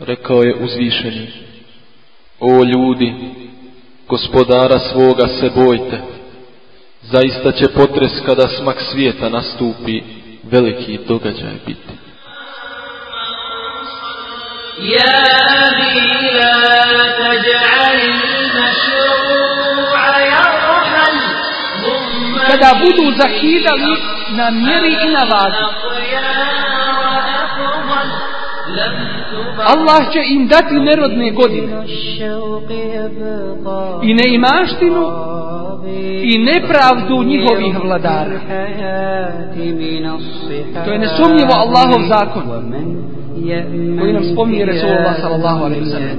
Rekao je uzvišeni, o ljudi, gospodara svoga se bojte, zaista će potres kada smak svijeta nastupi, veliki događaj biti. Ja bi Kada budu zakidali na mjeri i na vazi, Allah će im dati nerodne godine i neimaštinu i nepravdu njihovih vladara. To je nesumnjivo Allahov zakon koji nam spominje Resulullah sallallahu alaihi sallam.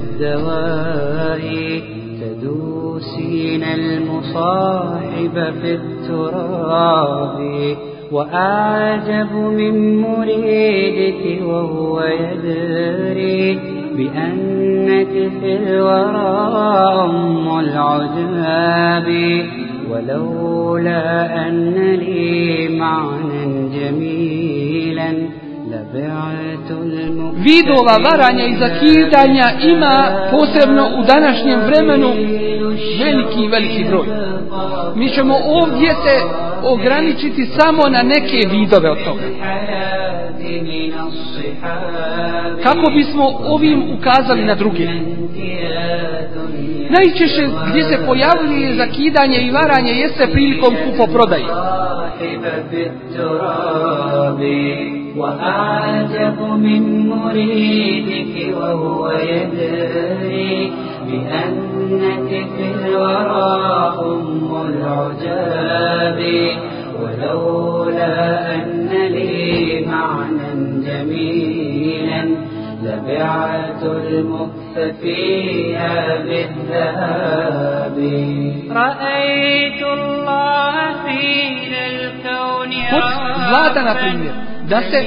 وأعجب من مريدك وهو يدري بأنك في الورى أم العجاب ولولا أن لي معنى جميلا لبعت Vidova varanja i zakidanja ima posebno u današnjem vremenu veliki, veliki broj. Mi ćemo ovdje se ograničiti samo na neke vidove od toga. Kako bismo ovim ukazali na druge? Najčešće gdje se pojavljuje zakidanje i varanje jeste prilikom kupoprodaje. وأعجب من مريدك وهو يدري بأنك في وراهم العجاب ولولا أن لي معنى جميلا لبعت المكتفيها بالذهاب. رأيت الله في الكون قدس da se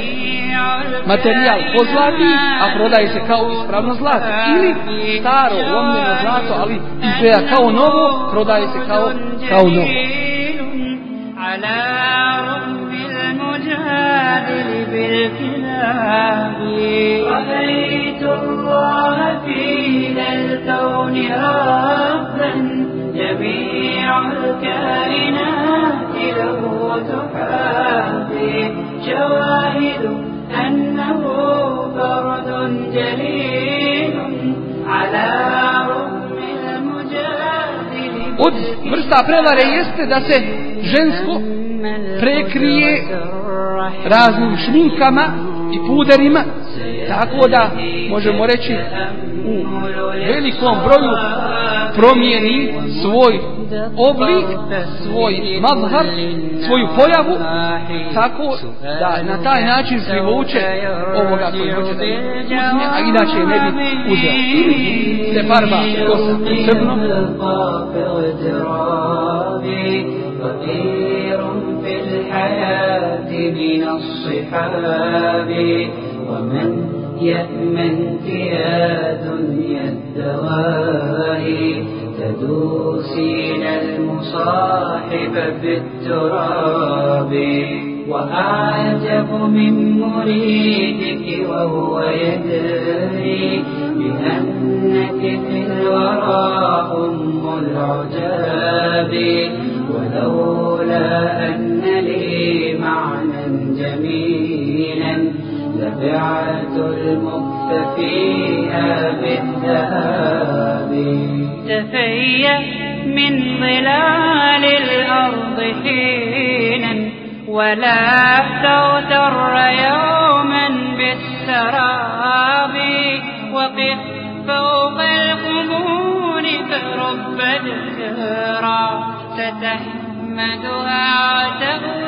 materijal pozlati, a prodaje se kao ispravno zlato. Ili staro, lomljeno zlato, ali izgleda kao novo, prodaje se kao, kao novo. على رب المجادل بالكلاب رأيت الله في ذا الكون ربا جميع الكائنات له تحابي vrsta prevare jeste da se žensko prekrije raznim šminkama i puderima, tako da možemo reći u velikom broju promijeni svoj oblik, svoj mazhar, svoju pojavu, tako da na taj način privuče ovoga koji hoće da je uzme, a inače ne bi uzeo. Ili se barba kosa crno, وثير في الحياة من الصحاب ومن يأمنك يا دنيا الدواء تدوسين المصاحب في التراب وأعجب من مريدك وهو يدري بأنك في الورى أم العجاب. ولولا أن لي معنى جميلا لبعت المكت فيها بالذهاب تفيأ من ظلال الأرض حينا ولا تغتر يوما بالسراب. وقف فوق القبور فرب الذكرى ستحمدها بالإياب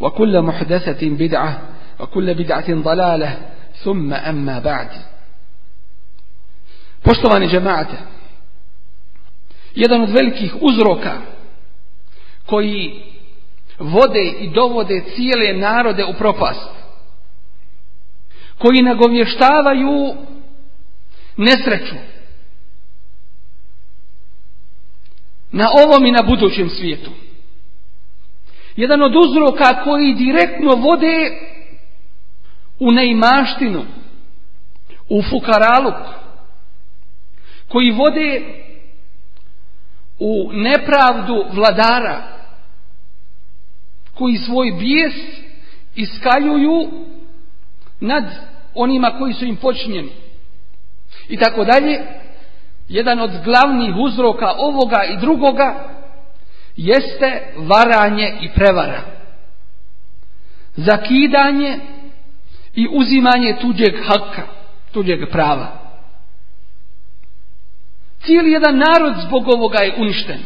وكل محدثة بدعة وكل بدعة ضلالة ثم أما بعد Poštovani džemate, jedan od velikih uzroka koji vode i dovode cijele narode u propast, koji nagovještavaju nesreću na ovom i na budućem svijetu. jedan od uzroka koji direktno vode u neimaštinu, u fukaraluk, koji vode u nepravdu vladara, koji svoj bijes iskaljuju nad onima koji su im počinjeni. I tako dalje, jedan od glavnih uzroka ovoga i drugoga jeste varanje i prevara. Zakidanje i uzimanje tuđeg haka, tuđeg prava. Cijeli jedan narod zbog ovoga je uništen.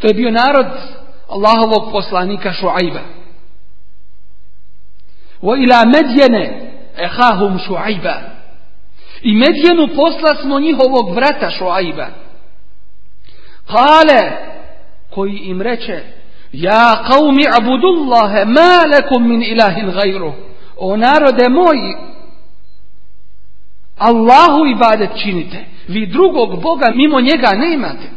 To je bio narod Allahovog poslanika Šuajba. Wa ila medjene ehahum Šuajba. I medjenu posla smo njihovog vrata Šuajba. Kale, koji im reče, Ja qavmi abudullahe, ma lekum min ilahin gajru. O narode moji, Allahu ibadet činite. Vi drugog Boga mimo njega nemate.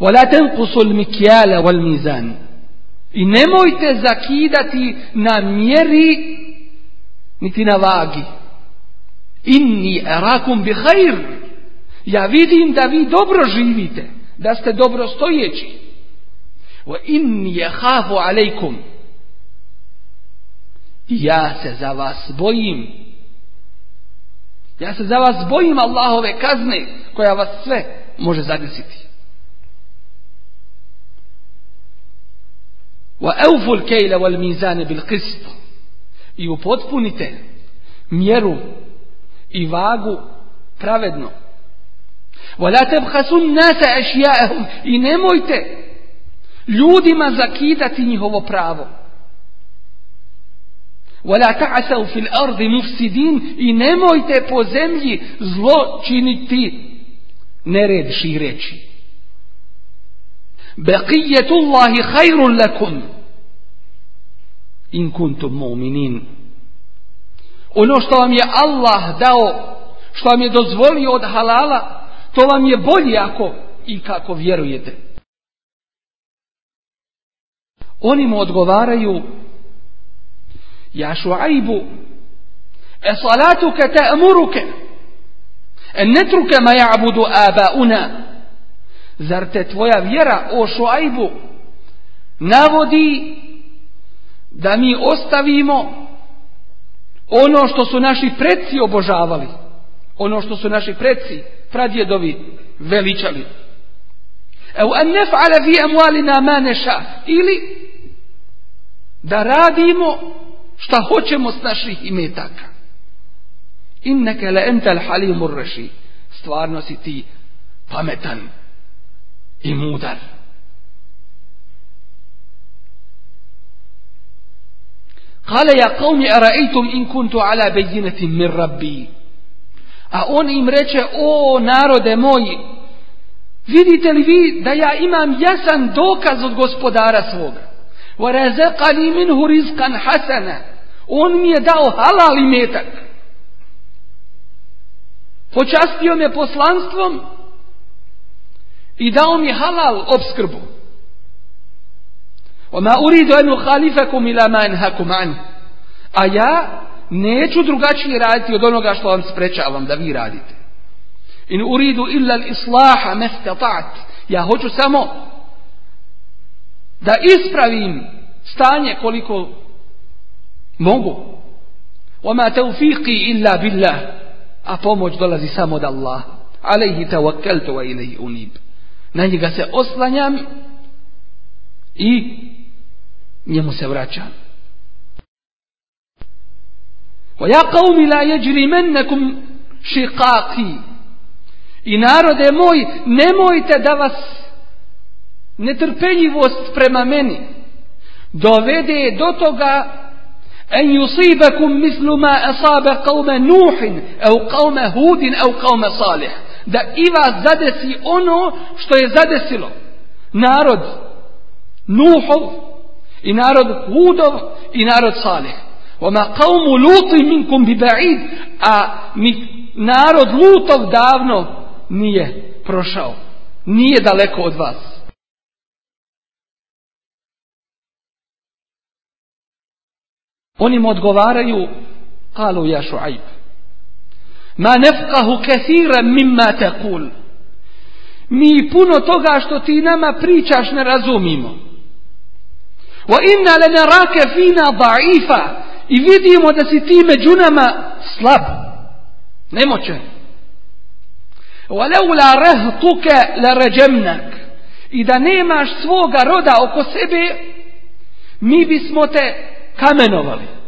ولا تنقصوا المكيال والميزان i nemojte zakidati na mjeri niti na vagi inni erakum bi khair ja vidim da vi dobro živite da ste dobro stojeći wa inni yakhafu alejkum ja se za vas bojim. Ja se za vas bojim Allahove kazne koja vas sve može zadesiti. Wa awful kejla wal mizane bil qist. I upotpunite mjeru i vagu pravedno. Wala tebhasun nasa ešjaehum. I nemojte ljudima zakidati njihovo pravo. Wala ta'asav fil ardi mufsidin. I nemojte po zemlji zlo činiti nered šireći. Beqijetullahi hajrun lakum. In kuntum mu'minin. Ono što vam je Allah dao, što vam je dozvolio od halala, to vam je bolje ako i kako vjerujete. Oni mu odgovaraju Ja šuajbu E salatuke te amuruke E netruke ma ja'budu abauna Zar te tvoja vjera o šuajbu navodi da mi ostavimo ono što su naši preci obožavali ono što su naši preci pradjedovi, veličali. Evo, an nef'ale fi emualina ma neša, ili da radimo šta hoćemo s naših imetaka. Inneke le entel halimur reši. Stvarno si ti pametan i mudar. Kale ja qavmi araitum in kuntu ala bejinatim min rabbi. A on im reče, o narode moji, vidite li vi da ja imam jasan dokaz od gospodara svoga? وَرَزَقَنِي مِنْهُ رِزْقًا حَسَنًا On mi je dao halal imetak. Počastio me poslanstvom i dao mi halal obskrbu. وَمَا أُرِيدُ أَنُ خَالِفَكُمْ إِلَى مَا أَنْهَكُمْ عَنْهُ A ja neću drugačije raditi od onoga što vam sprečavam da vi radite. In uridu illa islaha mestata'at. Ja hoću samo da ispravim stanje koliko mogu. Oma teufiqi illa billah. A pomoć dolazi samo od Allah. Alehi tawakkaltu wa ilaihi unib. Na njega se oslanjam i njemu se vraćam. وَيَا قَوْمِ لَا يَجْرِمَنَّكُمْ شِقَاقِي I narode moj, nemojte da vas netrpeljivost prema meni dovede do toga en yusibakum mislu ma asaba qawma Nuhin au qawma Hudin au qawma Salih da i vas zadesi ono što je zadesilo narod Nuhov i narod Hudov i narod Salih Oma kaumu luti minkum biba'id, a ni narod lutov davno nije prošao. Nije daleko od vas. Oni mu odgovaraju Kalu ja šuajb Ma nefkahu kesira mimma tekul Mi puno toga što ti nama pričaš ne razumimo. Wa inna le narake fina da'ifa I vidimo da si ti među nama slab. Nemoćan. Wa leula rehtuke la ređemnak. I da nemaš svoga roda oko sebe, mi bismo te kamenovali.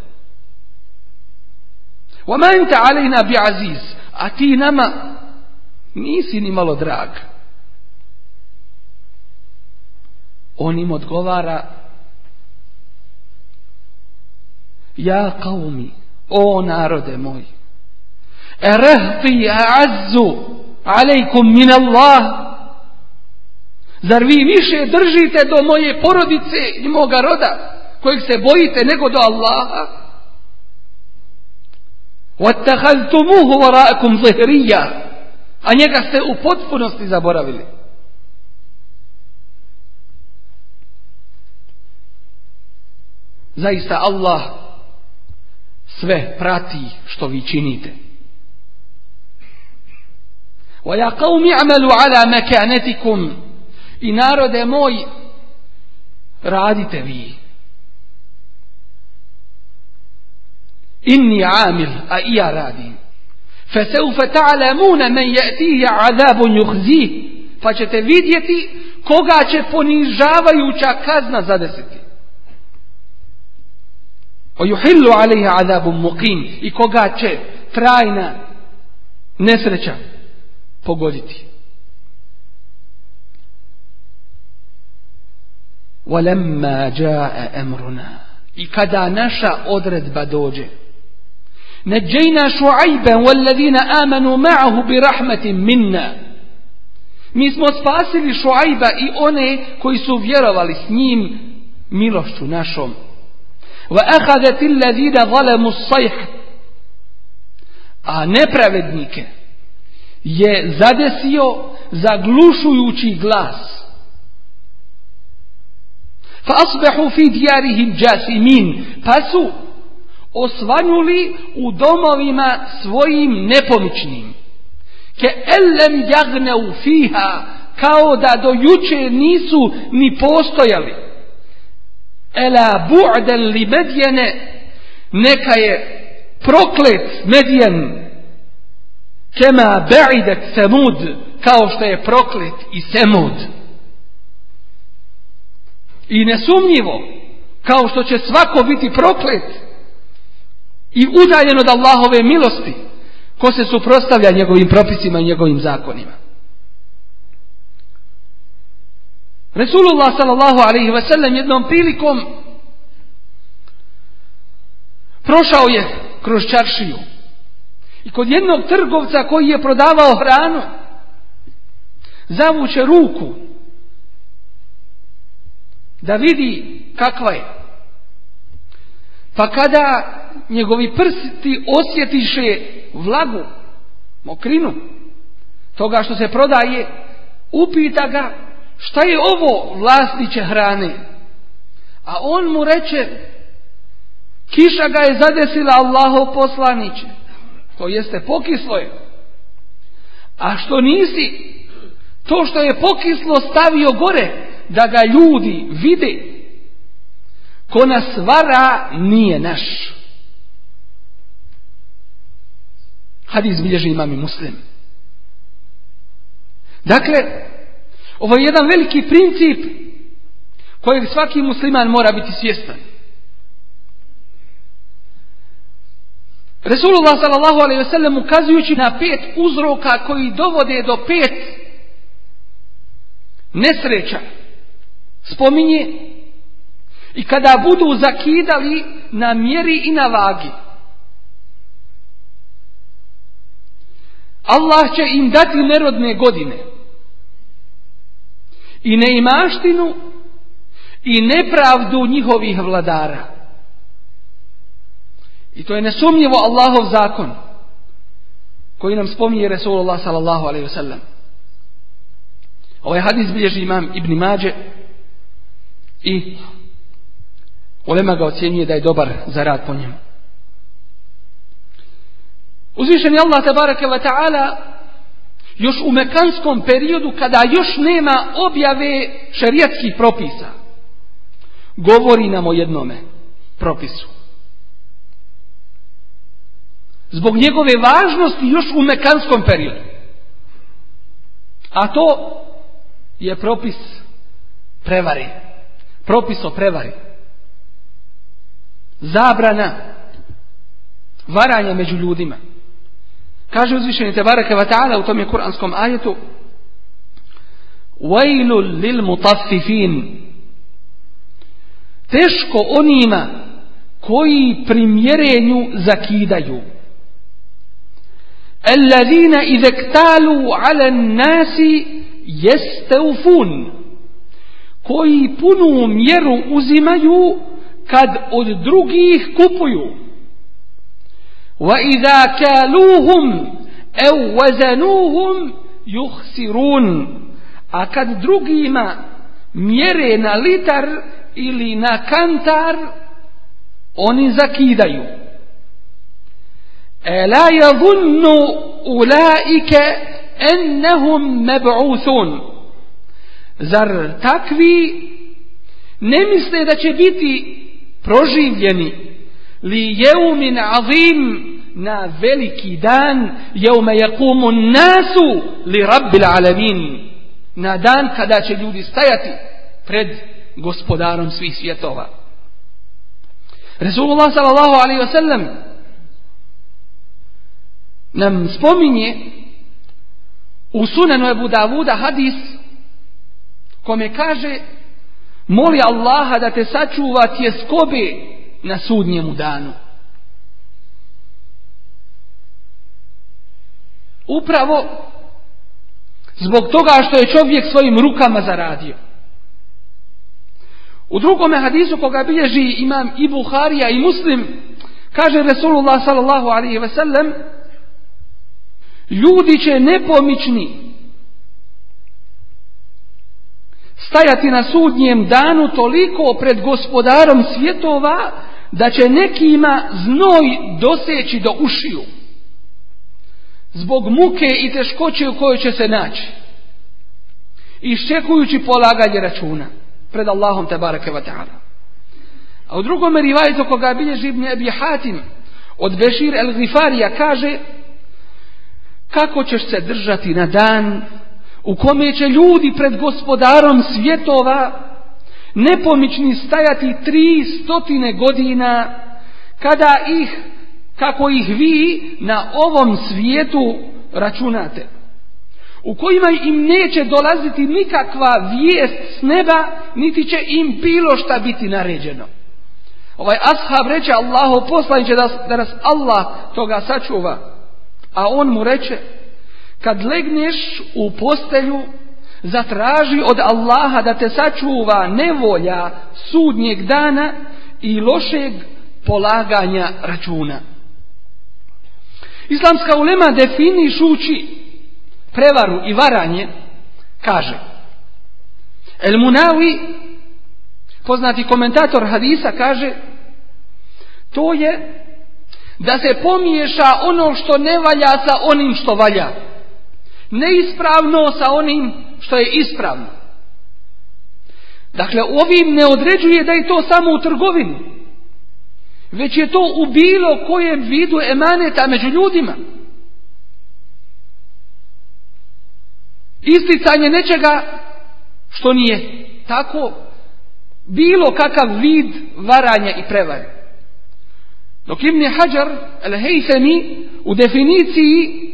وما انت علينا بعزيز a ti nama nisi ni malo drag on im odgovara ja kaumi o narode moj erehti a'azzu alejkum min Allah Zar vi više držite do moje porodice i moga roda? kojeg se bojite nego do Allaha وَاتَّخَذْتُمُوهُ وَرَاءَكُمْ ظِهْرِيًّا a njega ste u potpunosti zaboravili zaista Allah sve prati što vi činite وَيَا قَوْمِ عَمَلُوا عَلَى مَكَانَتِكُمْ i narode moj radite vi إني عامل أي رادي فسوف تعلمون من يأتيه عذاب يخزيه فćete vidjeti koga će ponižavajuća kazna zadesiti ويحل عليه عذاب مقيم i koga će trajna nesreća pogoditi ولما جاء أمرنا i kada naša odredba dođe نجينا شعيبا والذين آمنوا معه برحمة منا Mi smo spasili Šuajba i one koji su vjerovali s njim milošću našom. Ahadat alladhina zalamu as-sayh. A nepravednike je zadesio zaglušujući glas. Asbahu fi dijarihim jasimin. Pa su osvanuli u domovima svojim nepomičnim. Ke elem jagne u fiha, kao da do juče nisu ni postojali. Ela bu'den li medjene, neka je proklet medjen, kema be'idet semud, kao što je proklet i semud. I nesumnjivo, kao što će svako biti proklet, i udaljen od Allahove milosti ko se suprostavlja njegovim propisima i njegovim zakonima. Resulullah sallallahu alaihi ve sellem jednom prilikom prošao je kroz čaršiju i kod jednog trgovca koji je prodavao hranu zavuče ruku da vidi kakva je. Pa kada njegovi prsti osjetiše vlagu, mokrinu, toga što se prodaje, upita ga šta je ovo vlasniće hrane. A on mu reče, kiša ga je zadesila Allahov poslaniće, to jeste pokislo je. A što nisi, to što je pokislo stavio gore, da ga ljudi vide, ko nas vara nije naš. Hadis bilježi imam i muslim. Dakle, ovo je jedan veliki princip kojeg svaki musliman mora biti svjestan. Resulullah sallallahu alaihi ve sellem ukazujući na pet uzroka koji dovode do pet nesreća spominje i kada budu zakidali na mjeri i na vagi Allah će im dati nerodne godine i neimaštinu i nepravdu njihovih vladara. I to je nesumnjivo Allahov zakon koji nam spominje Resulullah sallallahu alaihi wa sallam. Ovaj hadis bilježi imam Ibn Mađe i Ulema ga ocjenjuje da je dobar za rad po njemu. Uzvišen je Allah tabaraka wa ta'ala još u mekanskom periodu kada još nema objave šerijatskih propisa govori nam o jednome propisu. Zbog njegove važnosti još u mekanskom periodu. A to je propis prevari. Propis o prevari. Zabrana varanja među ljudima. Kaže uzvišeni Tebareke Vata'ala u tom je kuranskom ajetu Wailu lil mutaffifin Teško onima koji primjerenju zakidaju. Allazina izektalu ala nasi jesteufun koji punu mjeru uzimaju kad od drugih kupuju. Idha kaluhum ev wazanuhum juhsirun. A kad drugima mjere na litar ili na kantar oni zakidaju. Ela yadhunnu ulaika annahum mab'uthun zar takvi ne misle da će biti proživljeni li jeumin azim na veliki dan jeume jakumu nasu li rabbil alamin na dan kada će ljudi stajati pred gospodarom svih svjetova. Resulullah sallallahu alaihi wasallam nam spominje u sunanu Ebu Davuda hadis kome kaže moli Allaha da te sačuva tjeskobe na sudnjemu danu. Upravo zbog toga što je čovjek svojim rukama zaradio. U drugome hadisu koga bilježi imam i Buharija i Muslim, kaže Resulullah sallallahu alaihi ve sellem, ljudi će nepomični stajati na sudnjem danu toliko pred gospodarom svjetova da će nekima znoj doseći do ušiju zbog muke i teškoće u kojoj će se naći iščekujući polaganje računa pred Allahom te barake wa ta'ala. A u drugom rivajetu koga bilježi Ibn Abi Hatim od Bešir el Gifarija kaže kako ćeš se držati na dan u kome će ljudi pred gospodarom svjetova nepomični stajati tri stotine godina kada ih kako ih vi na ovom svijetu računate u kojima im neće dolaziti nikakva vijest s neba, niti će im bilo šta biti naređeno. Ovaj ashab reče Allahu poslaniće da, da nas Allah toga sačuva. A on mu reče, kad legneš u postelju, zatraži od Allaha da te sačuva nevolja sudnjeg dana i lošeg polaganja računa. Islamska ulema definišući prevaru i varanje, kaže El Munawi, poznati komentator hadisa, kaže to je da se pomiješa ono što ne valja sa onim što valja neispravno sa onim što je ispravno. Dakle, ovim ne određuje da je to samo u trgovini, već je to u bilo kojem vidu emaneta među ljudima. Isticanje nečega što nije tako bilo kakav vid varanja i prevare. Dok im Ibn Hajar al-Haythami u definiciji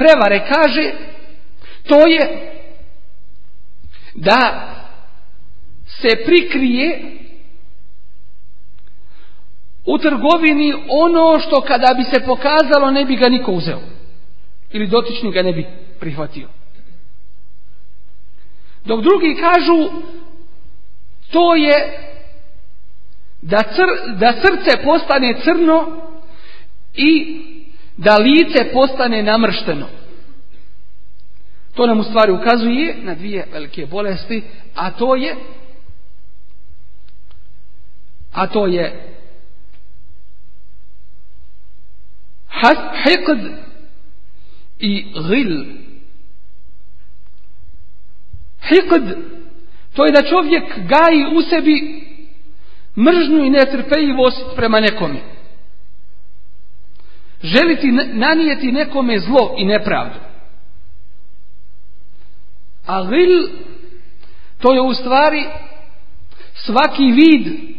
prevare kaže to je da se prikrije u trgovini ono što kada bi se pokazalo ne bi ga niko uzeo. Ili dotični ga ne bi prihvatio. Dok drugi kažu to je da, cr, da srce postane crno i da lice postane namršteno. To nam u stvari ukazuje na dvije velike bolesti, a to je a to je hikd i gil. Hikd, to je da čovjek gaji u sebi mržnju i netrpeljivost prema nekome. Želiti nanijeti nekome zlo i nepravdu. A gil, to je u stvari svaki vid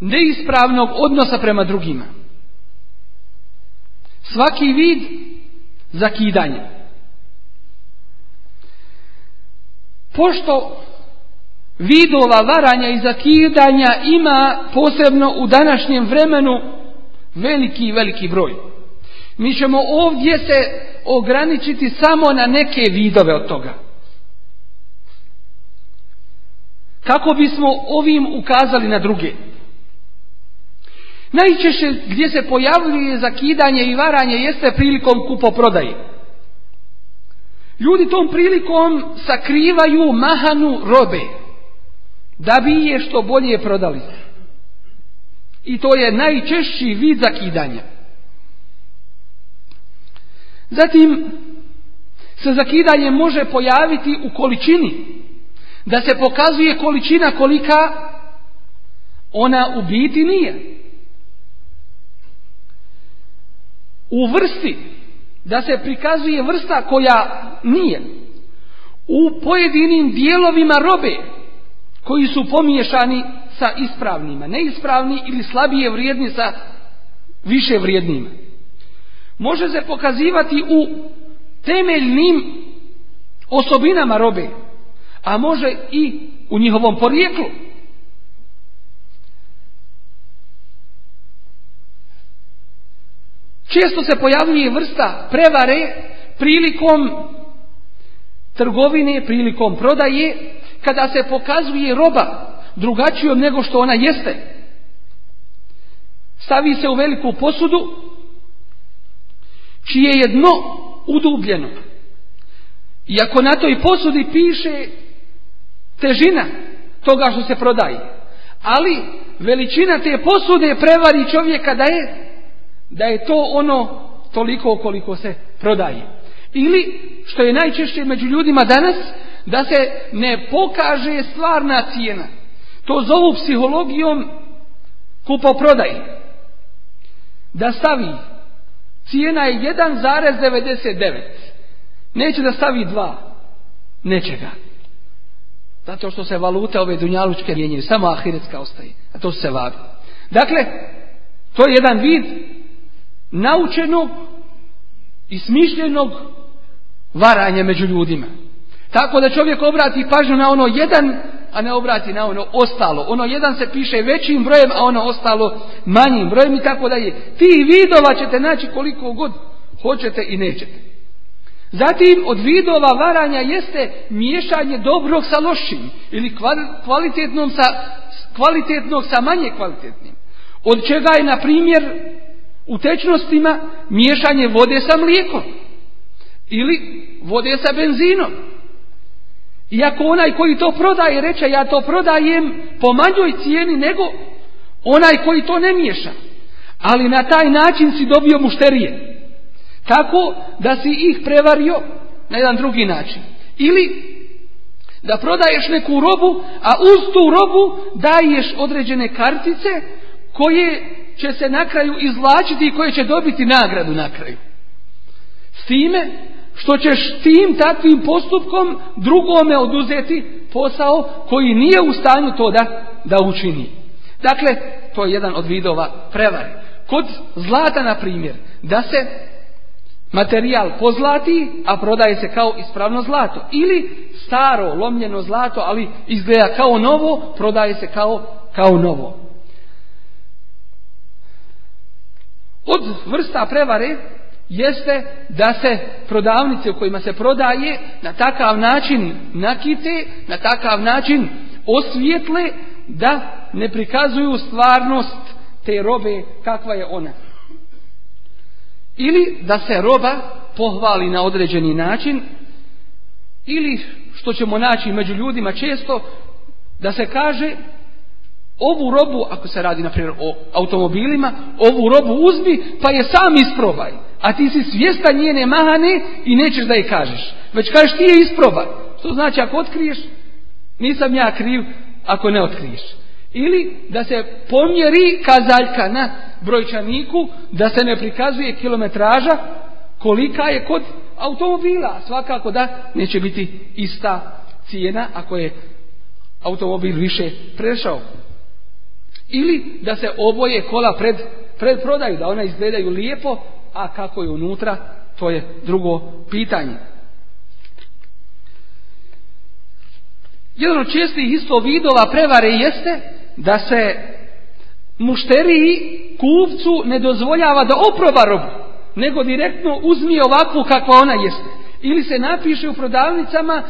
neispravnog odnosa prema drugima. Svaki vid zakidanja. Pošto vidova varanja i zakidanja ima posebno u današnjem vremenu veliki i veliki broj. Mi ćemo ovdje se ograničiti samo na neke vidove od toga. Kako bismo ovim ukazali na druge. Najčešće gdje se pojavljuje zakidanje i varanje jeste prilikom kupoprodaje. Ljudi tom prilikom sakrivaju mahanu robe da bi je što bolje prodali. I to je najčešći vid zakidanja. Zatim se zakidanje može pojaviti u količini. Da se pokazuje količina kolika ona u biti nije. u vrsti, da se prikazuje vrsta koja nije, u pojedinim dijelovima robe koji su pomiješani sa ispravnima, neispravni ili slabije vrijedni sa više vrijednima. Može se pokazivati u temeljnim osobinama robe, a može i u njihovom porijeklu. Često se pojavljuje vrsta prevare prilikom trgovine, prilikom prodaje, kada se pokazuje roba drugačijom nego što ona jeste. Stavi se u veliku posudu, čije je dno udubljeno. I ako na toj posudi piše težina toga što se prodaje, ali veličina te posude prevari čovjeka da je da je to ono toliko koliko se prodaje. Ili, što je najčešće među ljudima danas, da se ne pokaže stvarna cijena. To zovu psihologijom kupoprodaje. Da stavi cijena je 1,99. Neće da stavi 2. Neće ga. Zato što se valute ove dunjalučke mijenjaju. Samo ahiretska ostaje. A to se vabi. Dakle, to je jedan vid naučenog i smišljenog varanja među ljudima. Tako da čovjek obrati pažnju na ono jedan, a ne obrati na ono ostalo. Ono jedan se piše većim brojem, a ono ostalo manjim brojem i tako dalje. Ti vidova ćete naći koliko god hoćete i nećete. Zatim od vidova varanja jeste miješanje dobrog sa lošim ili kvalitetnom sa, kvalitetnog sa manje kvalitetnim. Od čega je, na primjer, u tečnostima miješanje vode sa mlijekom ili vode sa benzinom. Iako onaj koji to prodaje reče ja to prodajem po manjoj cijeni nego onaj koji to ne miješa. Ali na taj način si dobio mušterije. Tako da si ih prevario na jedan drugi način. Ili da prodaješ neku robu, a uz tu robu daješ određene kartice koje će se na kraju izvlačiti i koje će dobiti nagradu na kraju. time što ćeš tim takvim postupkom drugome oduzeti posao koji nije u stanju to da, da učini. Dakle, to je jedan od vidova prevare. Kod zlata, na primjer, da se materijal pozlati, a prodaje se kao ispravno zlato. Ili staro, lomljeno zlato, ali izgleda kao novo, prodaje se kao, kao novo. Od vrsta prevare jeste da se prodavnice u kojima se prodaje na takav način nakite, na takav način osvijetle da ne prikazuju stvarnost te robe kakva je ona. Ili da se roba pohvali na određeni način ili što ćemo naći među ljudima često da se kaže ovu robu, ako se radi na primjer o automobilima, ovu robu uzmi pa je sam isprobaj. A ti si svjestan njene mahane i nećeš da je kažeš. Već kažeš ti je isprobaj. Što znači ako otkriješ, nisam ja kriv ako ne otkriješ. Ili da se pomjeri kazaljka na brojčaniku, da se ne prikazuje kilometraža kolika je kod automobila. Svakako da neće biti ista cijena ako je automobil više prešao. Ili da se oboje kola pred, pred prodaju, da ona izgledaju lijepo, a kako je unutra, to je drugo pitanje. Jedan od čestih isto vidova prevare jeste da se mušteriji kupcu ne dozvoljava da oproba robu, nego direktno uzmi ovakvu kakva ona jeste. Ili se napiše u prodavnicama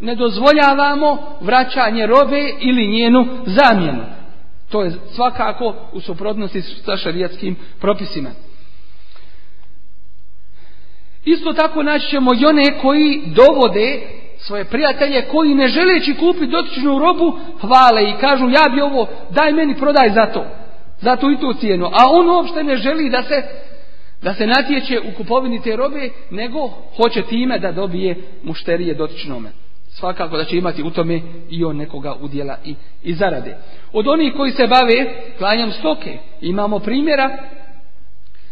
ne dozvoljavamo vraćanje robe ili njenu zamjenu. To je svakako u suprotnosti sa šarijatskim propisima. Isto tako naći ćemo i one koji dovode svoje prijatelje koji ne želeći kupiti dotičnu robu hvale i kažu ja bi ovo daj meni prodaj za to. Za tu i tu cijenu. A on uopšte ne želi da se da se natječe u kupovini te robe, nego hoće time da dobije mušterije dotičnome. Svakako da će imati u tome i on nekoga udjela i, i zarade. Od onih koji se bave klanjam stoke, imamo primjera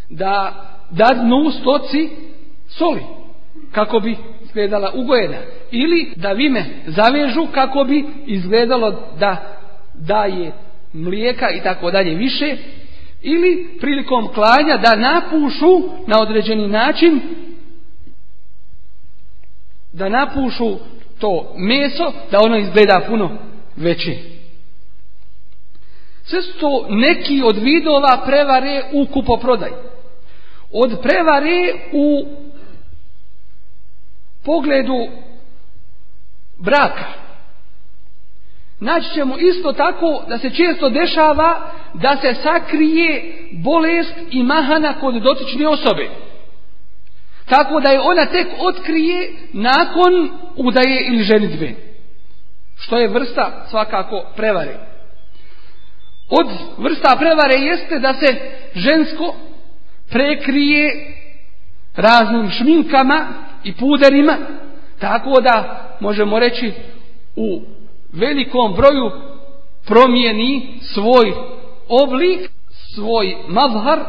da dadnu stoci soli, kako bi izgledala ugojena. Ili da vime zavežu kako bi izgledalo da daje mlijeka i tako dalje više. Ili prilikom klanja da napušu na određeni način da napušu to meso, da ono izgleda puno veće. Sve su to neki od vidova prevare u kupoprodaj. Od prevare u pogledu braka. Naći ćemo isto tako da se često dešava da se sakrije bolest i mahana kod dotične osobe. Tako da je ona tek otkrije nakon udaje ili ženitbe. Što je vrsta svakako prevare. Od vrsta prevare jeste da se žensko prekrije raznim šminkama i puderima, tako da možemo reći u velikom broju promijeni svoj oblik, svoj mazhar,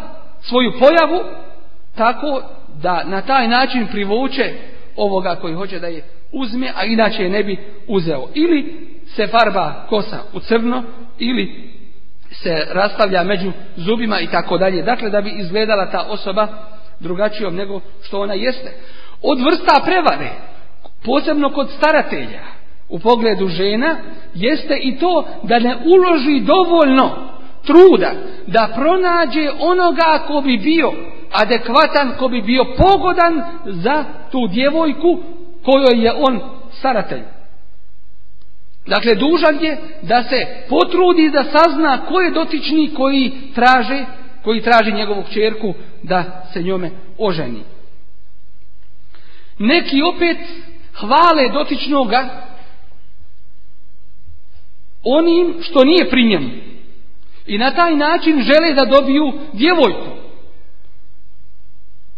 svoju pojavu, tako da na taj način privuče ovoga koji hoće da je uzme, a inače je ne bi uzeo. Ili se farba kosa u crno, ili se rastavlja među zubima i tako dalje. Dakle, da bi izgledala ta osoba drugačijom nego što ona jeste. Od vrsta prevare, posebno kod staratelja, u pogledu žena, jeste i to da ne uloži dovoljno truda da pronađe onoga ko bi bio adekvatan, ko bi bio pogodan za tu djevojku kojoj je on staratelj. Dakle, dužan je da se potrudi da sazna ko je dotični koji traže, koji traži njegovu čerku da se njome oženi. Neki opet hvale dotičnoga onim što nije pri njemu. I na taj način žele da dobiju djevojku.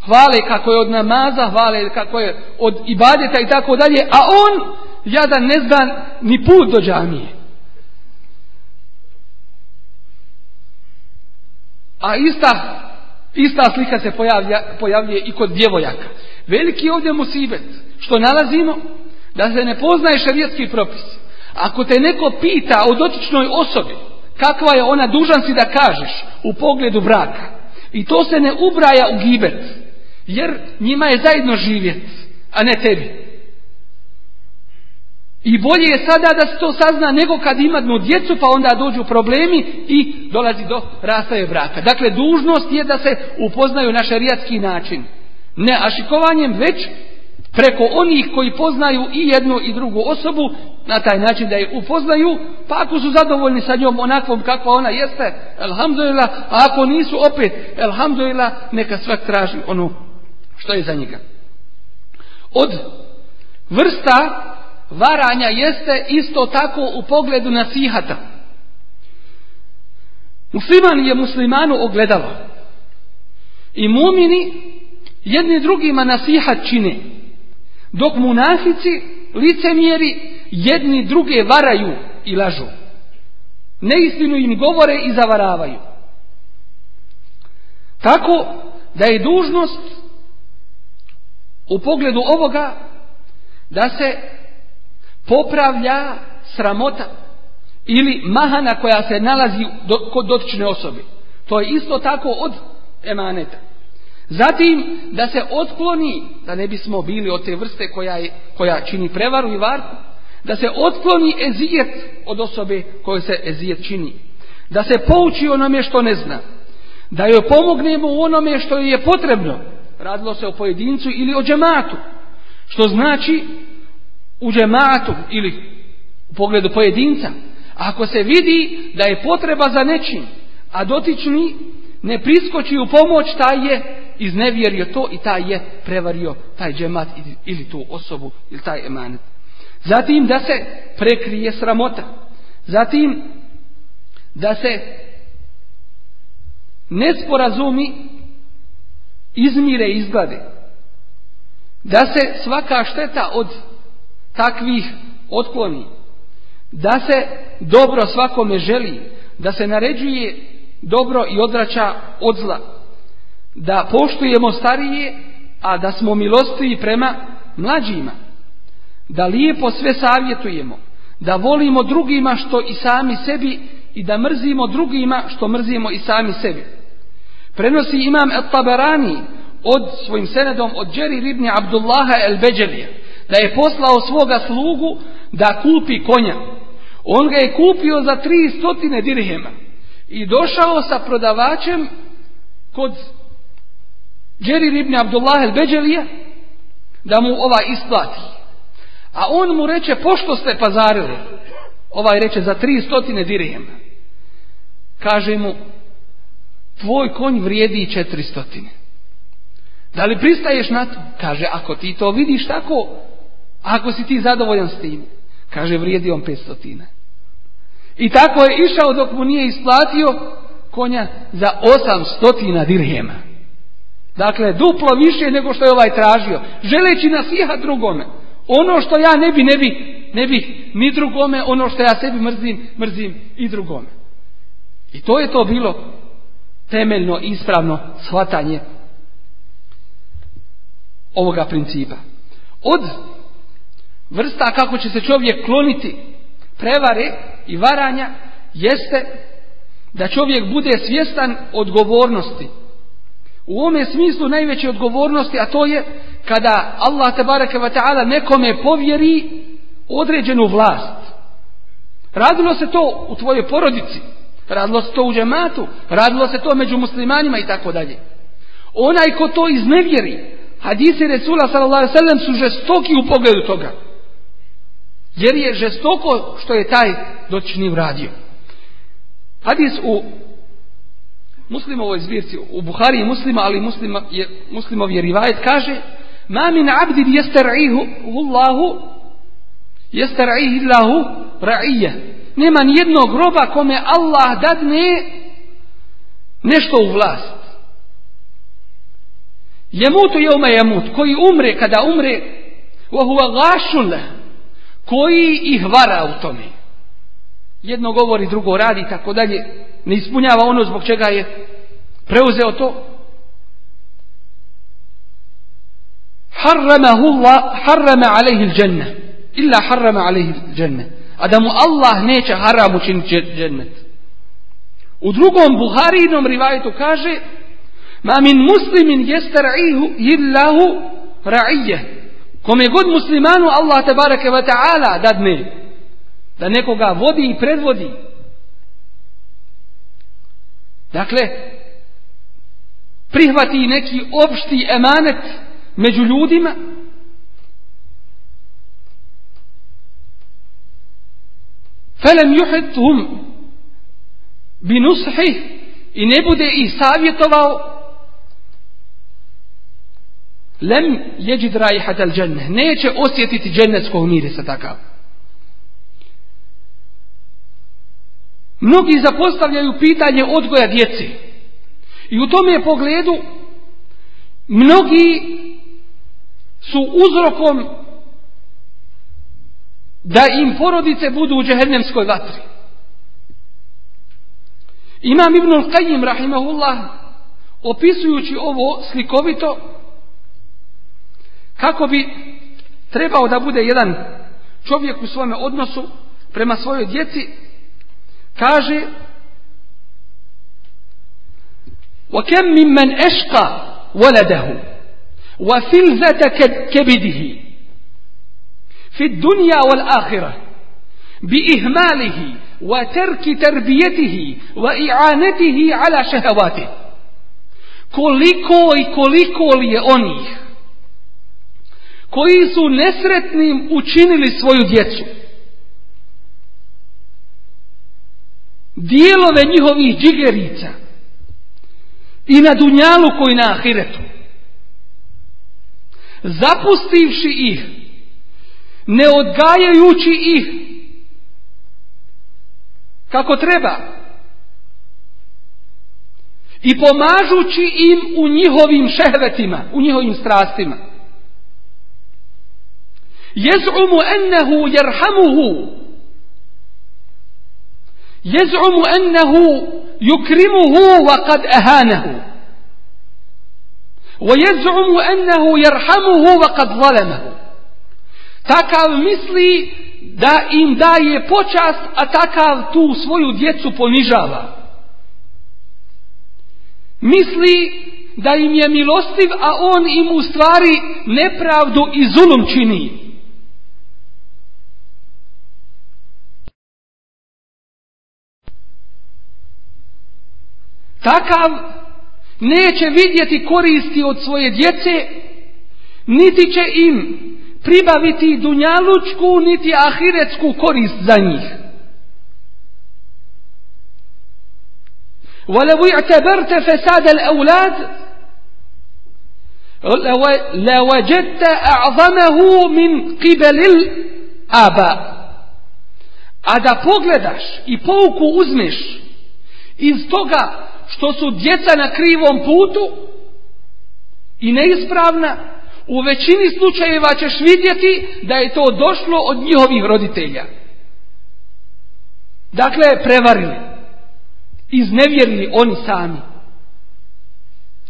Hvale kako je od namaza, hvale kako je od ibadeta i tako dalje, a on jadan ne zna ni put do džamije. A ista, ista slika se pojavlja, pojavljuje i kod djevojaka. Veliki je ovdje musibet. Što nalazimo? Da se ne poznaje šarijetski propis. Ako te neko pita o dotičnoj osobi, kakva je ona dužan si da kažeš u pogledu braka. I to se ne ubraja u gibet. Jer njima je zajedno živjet, a ne tebi. I bolje je sada da se to sazna nego kad ima djecu pa onda dođu problemi i dolazi do rastaje braka. Dakle, dužnost je da se upoznaju na šarijatski način. Ne ašikovanjem, već preko onih koji poznaju i jednu i drugu osobu na taj način da je upoznaju, pa ako su zadovoljni sa njom onakvom kakva ona jeste, elhamdulillah, a ako nisu opet, elhamdulillah, neka svak traži ono što je za njega. Od vrsta varanja jeste isto tako u pogledu nasihata. Musliman je muslimanu ogledalo. I mumini jedni drugima nasihat čine. Dok munafici, licemjeri, jedni druge varaju i lažu. Neistinu im govore i zavaravaju. Tako da je dužnost u pogledu ovoga da se popravlja sramota ili mahana koja se nalazi kod dotične osobe. To je isto tako od emaneta. Zatim da se otkloni, da ne bismo bili od te vrste koja, je, koja čini prevaru i varku, da se otkloni ezijet od osobe koje se ezijet čini. Da se pouči onome što ne zna. Da joj pomognemo u onome što je potrebno. Radilo se o pojedincu ili o džematu. Što znači u džematu ili u pogledu pojedinca, ako se vidi da je potreba za nečim, a dotični ne priskoči u pomoć, taj je iznevjerio to i taj je prevario taj džemat ili tu osobu ili taj emanet. Zatim da se prekrije sramota. Zatim da se nesporazumi izmire izglade. Da se svaka šteta od takvih otkloni. Da se dobro svakome želi, da se naređuje dobro i odvraća od zla. Da poštujemo starije, a da smo milostivi prema mlađima. Da lijepo sve savjetujemo. Da volimo drugima što i sami sebi i da mrzimo drugima što mrzimo i sami sebi. Prenosi imam El-Tabarani od svojim senedom od Džeri Ribni Abdullaha El-Beđelija da je poslao svoga slugu da kupi konja. On ga je kupio za tri stotine dirhema i došao sa prodavačem kod Džeri ibn Abdullah el Beđelija da mu ovaj isplati. A on mu reče, pošto ste pazarili? Ovaj reče, za tri stotine dirhema. Kaže mu, tvoj konj vrijedi stotine. Da li pristaješ na to? Kaže, ako ti to vidiš tako, ako si ti zadovoljan s tim, kaže vrijedi on petstotine. I tako je išao dok mu nije isplatio konja za osam stotina dirhema. Dakle, duplo više nego što je ovaj tražio. Želeći nasiha drugome. Ono što ja ne bi, ne bi, ne bi ni drugome, ono što ja sebi mrzim, mrzim i drugome. I to je to bilo temeljno ispravno shvatanje ovoga principa. Od vrsta kako će se čovjek kloniti prevare i varanja jeste da čovjek bude svjestan odgovornosti. U ovome smislu najveće odgovornosti, a to je kada Allah te bareke ve taala nekome povjeri određenu vlast. Radilo se to u tvojoj porodici, radilo se to u džematu, radilo se to među muslimanima i tako dalje. Onaj ko to iznevjeri, hadisi Resula sellem su žestoki u pogledu toga. Jer je žestoko što je taj dotični uradio. Hadis u muslimovoj zbirci, u Buhari muslima, ali muslima, je, muslimov je rivajet, kaže Ma min abdin jestara'ihu Allahu jestara'ihi Allahu ra'ija. Nema ni jednog groba kome Allah dadne nešto u vlast. Jemutu jevme jemut, koji umre kada umre, koji ih vara u tome. Jedno govori, drugo radi tako dalje. Ne ispunjava ono zbog čega je preuzeo to. harramahu Allah, harrama alaihi dženne. Illa harrama alaihi dženne. A da mu Allah neće haram učiniti džennet. U drugom Buharinom rivajetu kaže Ma min muslimin jestara'ihu illahu ra'ije. Kome god muslimanu Allah te bareke wa ta'ala dadne da nekoga vodi i predvodi. Dakle, prihvati neki opšti emanet među ljudima, felem juhethum bi nushih i ne bude ih savjetovao lem jeđid rajhat al dženne neće osjetiti džennetskog mirisa takav. Mnogi zapostavljaju pitanje odgoja djece. I u tome pogledu mnogi su uzrokom da im porodice budu u džehennemskoj vatri. Imam Ibn Qayyim rahimahullah opisujući ovo slikovito kako bi trebao da bude jedan čovjek u svome odnosu prema svojoj djeci kaže وكم ممن أشقى ولده وفلذة كبده في الدنيا والآخرة بإهماله وترك تربيته وإعانته على شهواته koliko i koliko li je onih koji su nesretnim učinili svoju djecu dijelove njihovih džigerica i na dunjalu koji na ahiretu zapustivši ih, ne odgajajući ih kako treba. I pomažući im u njihovim šehvetima, u njihovim strastima. Jez'umu ennehu jerhamuhu. Jez'umu ennehu yukrimuhu wa kad ehanehu wa jez'umu ennehu jerhamuhu wa kad zalemehu takav misli da im daje počast, a takav tu svoju djecu ponižava. Misli da im je milostiv, a on im u stvari nepravdu i zulum čini. Takav neće vidjeti koristi od svoje djece, niti će im pribaviti dunjalučku, niti ahiretsku korist za njih. ولو اعتبرت فساد الأولاد لوجدت أعظمه من قبل الآباء A da pogledaš i pouku uzmeš iz toga što su djeca na krivom putu i neispravna, u većini slučajeva ćeš vidjeti da je to došlo od njihovih roditelja. Dakle, prevarili, iznevjerili oni sami.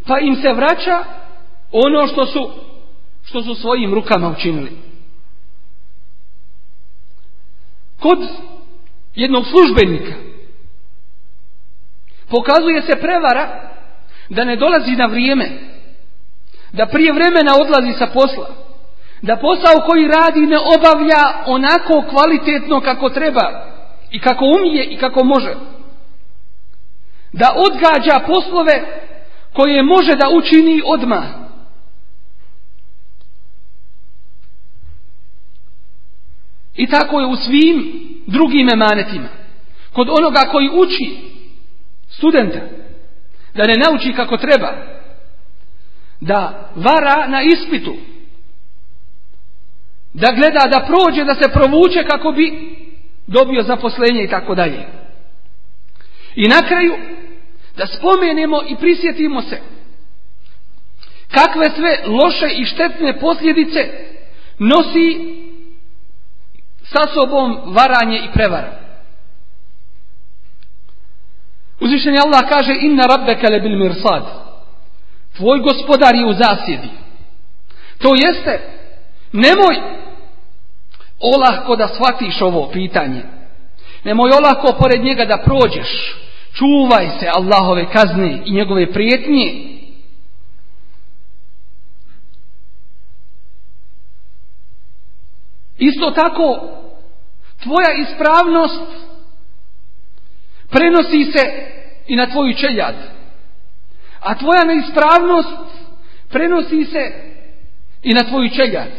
Pa im se vraća ono što su, što su svojim rukama učinili. Kod jednog službenika Pokazuje se prevara da ne dolazi na vrijeme, da prije vremena odlazi sa posla, da posao koji radi ne obavlja onako kvalitetno kako treba i kako umije i kako može. Da odgađa poslove koje može da učini odmah. I tako je u svim drugim emanetima. Kod onoga koji uči studenta da ne nauči kako treba da vara na ispitu da gleda da prođe da se provuče kako bi dobio zaposlenje i tako dalje i na kraju da spomenemo i prisjetimo se kakve sve loše i štetne posljedice nosi sa sobom varanje i prevara Uzvišeni Allah kaže inna rabbeka le bil mirsad. Tvoj gospodar je u zasjedi. To jeste, nemoj olahko da shvatiš ovo pitanje. Nemoj olahko pored njega da prođeš. Čuvaj se Allahove kazne i njegove prijetnje. Isto tako, tvoja ispravnost prenosi se i na tvoju čeljad. A tvoja neispravnost prenosi se i na tvoju čeljad.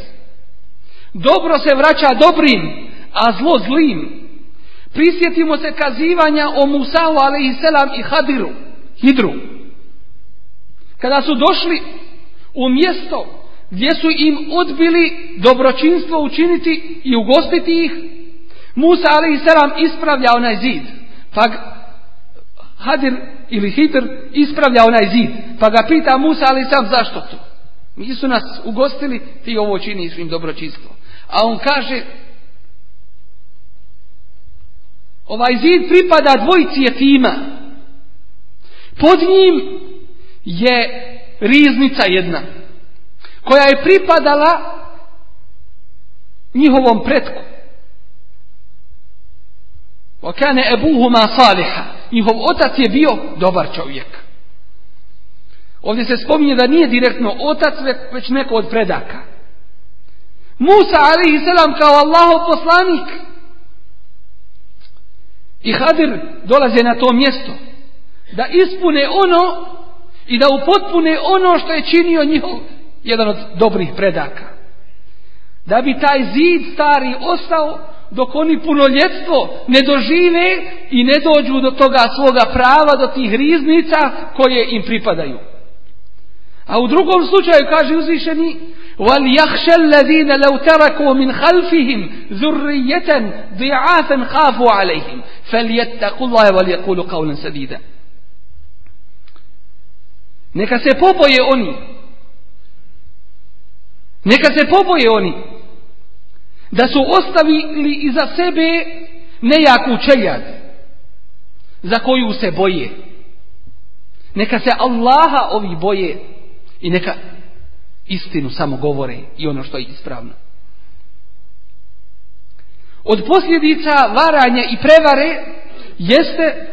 Dobro se vraća dobrim, a zlo zlim. Prisjetimo se kazivanja o Musa'u a.s. i Hadiru, Hidru. Kada su došli u mjesto gdje su im odbili dobročinstvo učiniti i ugostiti ih, Musa a.s. ispravlja onaj zid. Pa Hadir ili Hidr ispravlja onaj zid. Pa ga pita Musa a.s. zašto to? Mi su nas ugostili, ti ovo činiš im dobročinstvo. A on kaže, ovaj zid pripada dvojici jetima. Pod njim je riznica jedna koja je pripadala njihovom pretku. Okane ebuhuma saliha. Njihov otac je bio dobar čovjek. Ovdje se spominje da nije direktno otac, već neko od predaka. Musa alaihi selam kao Allahov poslanik i Hadir dolaze na to mjesto da ispune ono i da upotpune ono što je činio njihov jedan od dobrih predaka. Da bi taj zid stari ostao dok oni punoljetstvo ne dožive i ne dođu do toga svoga prava, do tih riznica koje im pripadaju. A u drugom slučaju kaže uzvišeni وَلْيَخْشَ الَّذِينَ لَوْ تَرَكُوا مِنْ خَلْفِهِمْ ذُرِّيَّةً ضِعَافًا خَافُوا عَلَيْهِمْ فَلْيَتَّقُوا اللَّهَ وَلْيَقُولُوا قَوْلًا سَدِيدًا Neka se poboje oni Neka se poboje oni da su ostavili iza sebe nejaku čeljad za koju se boje. Neka se Allaha ovi boje i neka istinu samo govore i ono što je ispravno. Od posljedica varanja i prevare jeste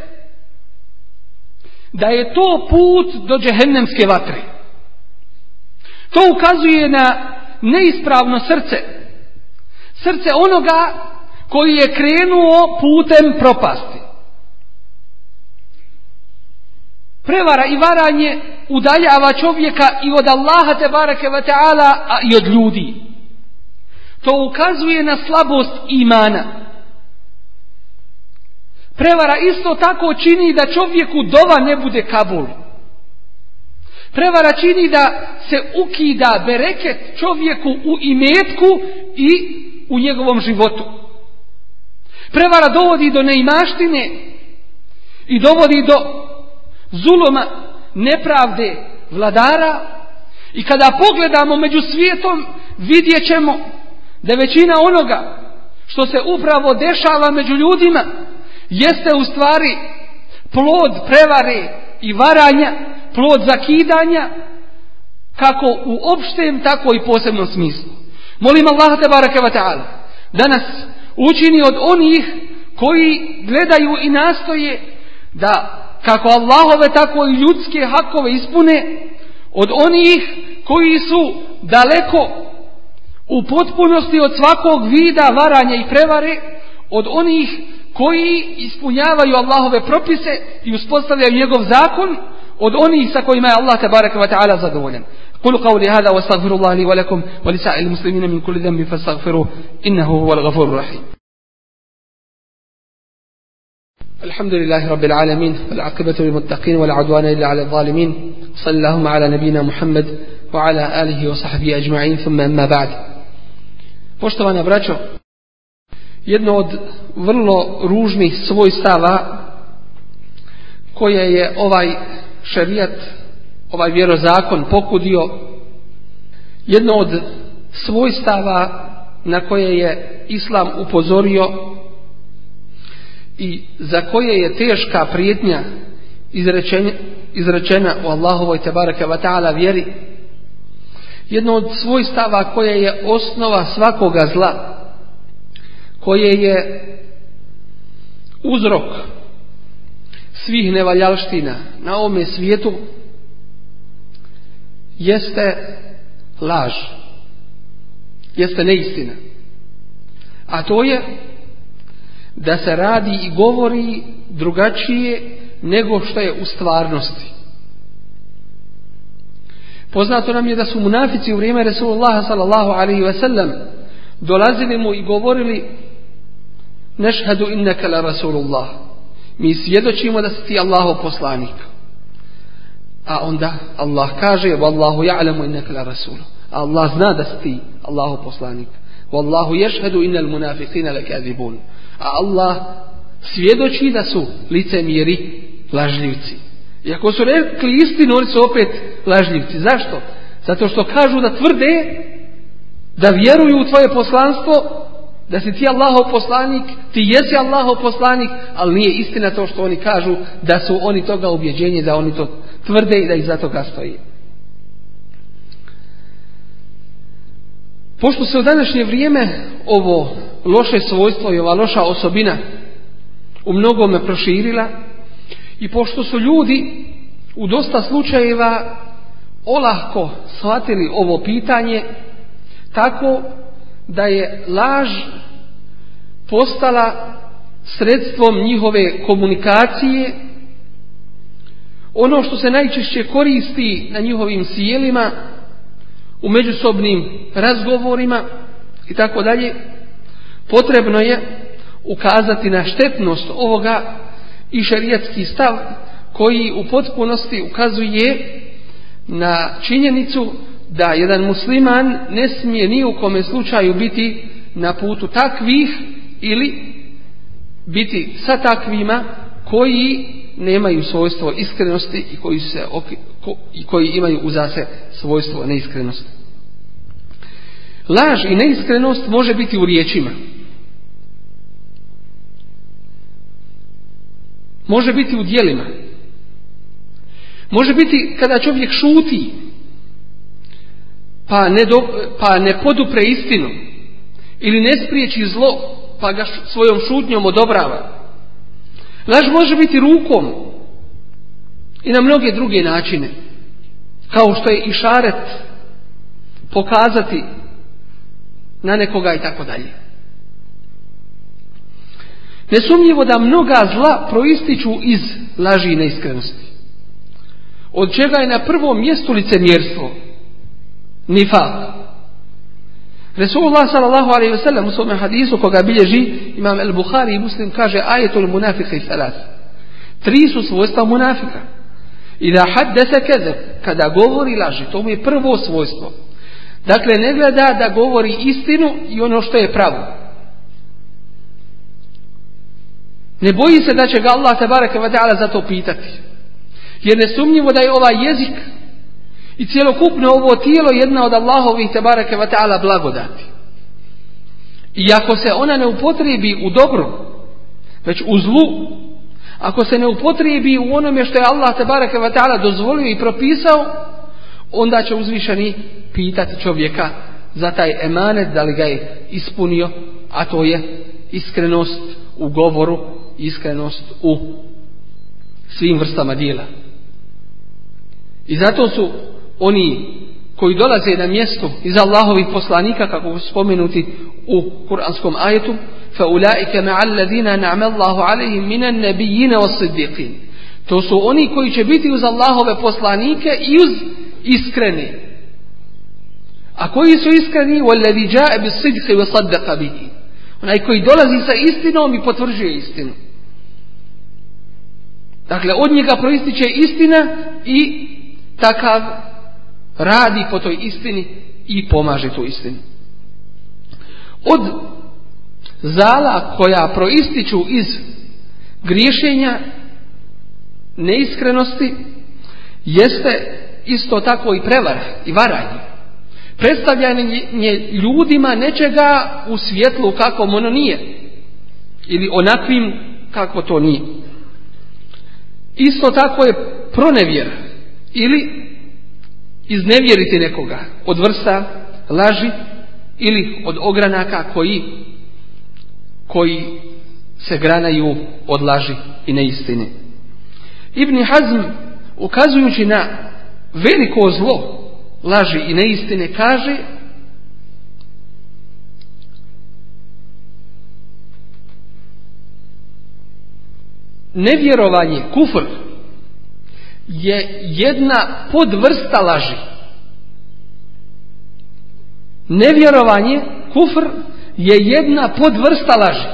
da je to put do džehennemske vatre. To ukazuje na neispravno srce. Srce onoga koji je krenuo putem propasti. Prevara i varanje udaljava čovjeka i od Allaha te barake ta'ala, a i od ljudi. To ukazuje na slabost imana. Prevara isto tako čini da čovjeku dova ne bude kabul. Prevara čini da se ukida bereket čovjeku u imetku i u njegovom životu. Prevara dovodi do neimaštine i dovodi do zuloma, nepravde vladara i kada pogledamo među svijetom vidjet ćemo da većina onoga što se upravo dešava među ljudima jeste u stvari plod prevare i varanja plod zakidanja kako u opštem, tako i posebnom smislu. Molim Allah te ta'ala da nas učini od onih koji gledaju i nastoje da kako Allahove tako i ljudske hakove ispune od onih koji su daleko u potpunosti od svakog vida varanja i prevare od onih koji ispunjavaju Allahove propise i uspostavljaju njegov zakon od onih sa kojima je Allah tabaraka wa ta'ala zadovoljan. قولوا قولي هذا واستغفر الله لي ولكم ولسائر المسلمين من كل ذنب فاستغفروه إنه هو الغفور الرحيم. الحمد لله رب العالمين والعاقبة للمتقين ولا عدوان إلا على الظالمين. صلى اللهم على نبينا محمد وعلى آله وصحبه أجمعين ثم أما بعد. Poštovana braćo, jedno od vrlo ružnih svojstava koje je ovaj šerijat, ovaj vjerozakon pokudio, jedno od svojstava na koje je Islam upozorio i za koje je teška prijetnja izrečena, u Allahovoj tebareke wa ta'ala vjeri, jedno od svojstava koje je osnova svakoga zla, koje je uzrok svih nevaljalština na ovome svijetu, jeste laž, jeste neistina. A to je da se radi i govori drugačije nego što je u stvarnosti. Poznato nam je da su munafici u vrijeme Resulullah sallallahu alaihi ve sellem dolazili mu i govorili nešhadu innaka la Rasulullah. Mi svjedočimo da si ti Allahov poslanik. A onda Allah kaže Wallahu ja'lamu innaka la Rasul. Allah zna da si ti Allahov poslanik. Wallahu yashhadu innal munafiqina lakazibun. A Allah svjedoči da su licemjeri lažljivci. I ako su rekli istinu, oni su opet lažljivci. Zašto? Zato što kažu da tvrde da vjeruju u tvoje poslanstvo, da si ti Allahov poslanik, ti jesi Allahov poslanik, ali nije istina to što oni kažu da su oni toga ubjeđenje, da oni to tvrde i da ih za toga stoji. Pošto se u današnje vrijeme ovo loše svojstvo i ova loša osobina u mnogome proširila i pošto su ljudi u dosta slučajeva olahko shvatili ovo pitanje tako da je laž postala sredstvom njihove komunikacije. Ono što se najčešće koristi na njihovim sjelima u međusobnim razgovorima i tako dalje potrebno je ukazati na štetnost ovoga i šerijatski stav koji u potpunosti ukazuje na činjenicu da jedan musliman ne smije ni u kome slučaju biti na putu takvih ili biti sa takvima koji nemaju svojstvo iskrenosti i koji, se, i koji imaju uza se svojstvo neiskrenosti. Laž i neiskrenost može biti u riječima. Može biti u dijelima. Može biti kada čovjek šuti, pa ne, do, pa ne podupre istinu, ili ne spriječi zlo, pa ga svojom šutnjom odobrava. Laž može biti rukom i na mnoge druge načine, kao što je i šaret pokazati na nekoga i tako dalje. Nesumnjivo da mnoga zla proističu iz laži i neiskrenosti. Od čega je na prvom mjestu licemjerstvo. Nifak. Resulullah sallallahu alaihi ve sellem u svome hadisu koga bilježi imam el Bukhari i muslim kaže ajetul munafika i salas. Tri su svojstva munafika. I da haddese kezeb, kada govori laži, to mu je prvo svojstvo. Dakle, ne gleda da govori istinu i ono što je pravo. Ne boji se da će ga Allah tabaraka wa ta'ala za to pitati. Jer nesumnjivo da je ovaj jezik i cijelokupno ovo tijelo jedna od Allahovih tabaraka wa ta'ala blagodati. I ako se ona ne upotrebi u dobro, već u zlu, ako se ne upotrebi u onome što je Allah tabaraka wa ta'ala dozvolio i propisao, onda će uzvišeni pitati čovjeka za taj emanet da li ga je ispunio, a to je iskrenost u govoru, iskrenost u svim vrstama dijela. I zato su oni koji dolaze na mjesto iz Allahovih poslanika, kako su spomenuti u kuranskom ajetu, فَأُولَٰئِكَ مَعَ الَّذِينَ نَعْمَ اللَّهُ عَلَيْهِمْ مِنَ النَّبِيِّينَ وَالصِّدِّقِينَ To su oni koji će biti uz Allahove poslanike i uz iskreni. A koji su iskreni? وَالَّذِي جَاءَ بِالصِّدْقِ وَصَدَّقَ بِهِ Onaj koji dolazi sa istinom i potvrđuje istinu. Dakle, od njega proističe istina i takav radi po toj istini i pomaže tu istinu. Od zala koja proističu iz griješenja neiskrenosti jeste isto tako i prevara i varanje. Predstavljanje ljudima nečega u svjetlu kakvom ono nije. Ili onakvim kako to nije. Isto tako je pronevjera ili iznevjeriti nekoga od vrsta laži ili od ogranaka koji koji se granaju od laži i neistine. Ibn Hazm ukazujući na veliko zlo laži i neistine kaže nevjerovanje, kufr je jedna podvrsta laži. Nevjerovanje, kufr je jedna podvrsta laži.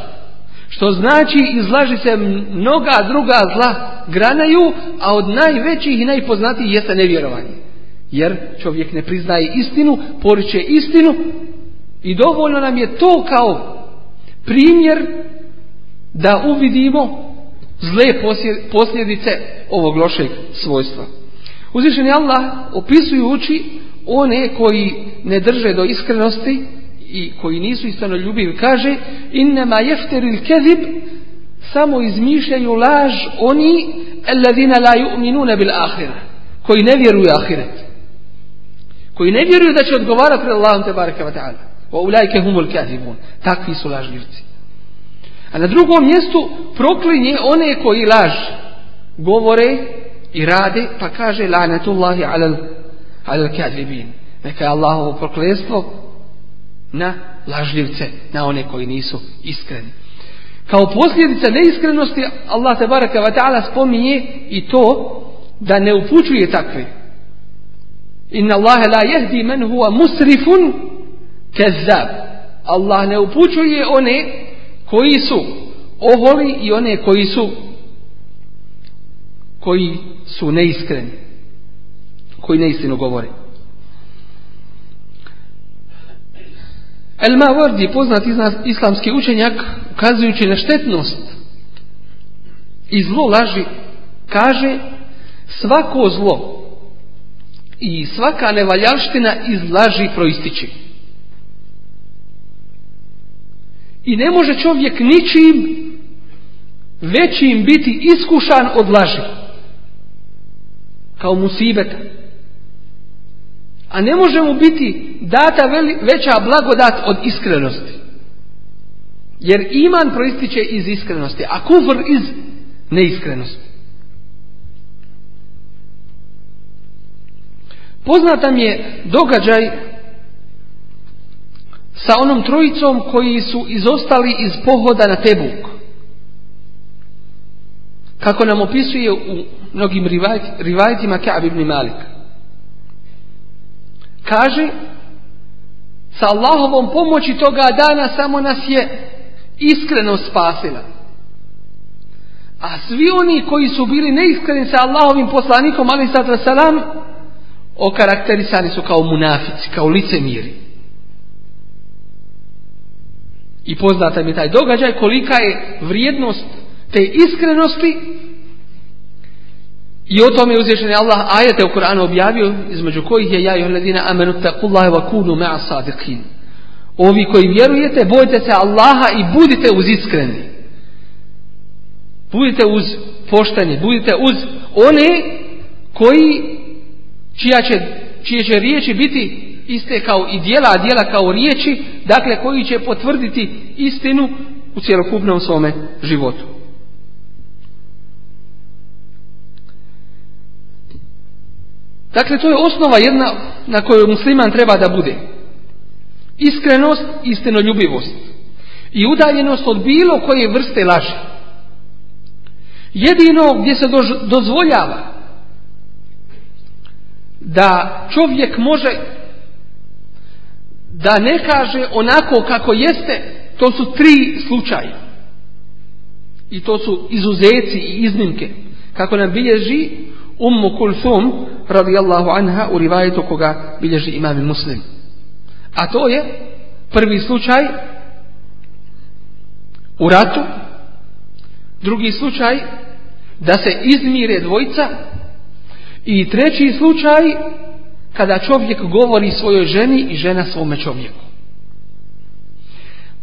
Što znači izlaži se mnoga druga zla granaju, a od najvećih i najpoznatijih jeste nevjerovanje. Jer čovjek ne priznaje istinu, poriče istinu i dovoljno nam je to kao primjer da uvidimo zle posljedice ovog lošeg svojstva. Uzvišen je Allah opisujući one koji ne drže do iskrenosti i koji nisu istano ljubivi kaže innema jefteril kezib samo izmišljaju laž oni alladina la yu'minuna bil ahira koji ne vjeruju ahiret. Koji ne vjeruju da će odgovarati pred Allahom te baraka wa ta'ala. Wa humul kazibun takvi su lažljivci a na drugom mjestu proklinje one koji laž govore i rade pa kaže lanetullahi alal, alal kazibin neka je Allahovo proklestvo na lažljivce, na one koji nisu iskreni. Kao posljedica neiskrenosti Allah te baraka wa ta'ala spominje i to da ne upućuje takve. Inna Allahe la jehdi men huwa musrifun kezzab. Allah ne upućuje one koji su oholi i one koji su koji su neiskreni. Koji neistinu govore. El Mawardi, poznat islamski učenjak, ukazujući na štetnost i zlo laži, kaže svako zlo i svaka nevaljalština iz laži proističe. I ne može čovjek ničim većim biti iskušan od laži. Kao musibeta. A ne može mu biti data veća blagodat od iskrenosti. Jer iman proističe iz iskrenosti, a kufr iz neiskrenosti. Poznata mi je događaj sa onom trojicom koji su izostali iz pohoda na Tebuk. Kako nam opisuje u mnogim rivajtima Ka'b ibn Malik. Kaže, sa Allahovom pomoći toga dana samo nas je iskreno spasila. A svi oni koji su bili neiskreni sa Allahovim poslanikom, ali salam, okarakterisani su kao munafici, kao licemiri. I poznata mi taj događaj kolika je vrijednost te iskrenosti i o tome je Allah ajete u Koranu objavio između kojih je ja i ledina amenu taqullahi wa kunu ma'a sadiqin. Ovi koji vjerujete, bojte se Allaha i budite uz iskreni. Budite uz poštanje, budite uz one koji čija će, čije će riječi biti iste kao i dijela, a dijela kao riječi, dakle koji će potvrditi istinu u cjelokupnom svome životu. Dakle, to je osnova jedna na kojoj musliman treba da bude. Iskrenost, istinoljubivost i udaljenost od bilo koje vrste laži. Jedino gdje se dozvoljava da čovjek može da ne kaže onako kako jeste, to su tri slučaje. I to su izuzeci i iznimke. Kako nam bilježi Ummu Kulthum radijallahu anha u rivajetu koga bilježi imam muslim. A to je prvi slučaj u ratu, drugi slučaj da se izmire dvojica i treći slučaj kada čovjek govori svojoj ženi i žena svome čovjeku.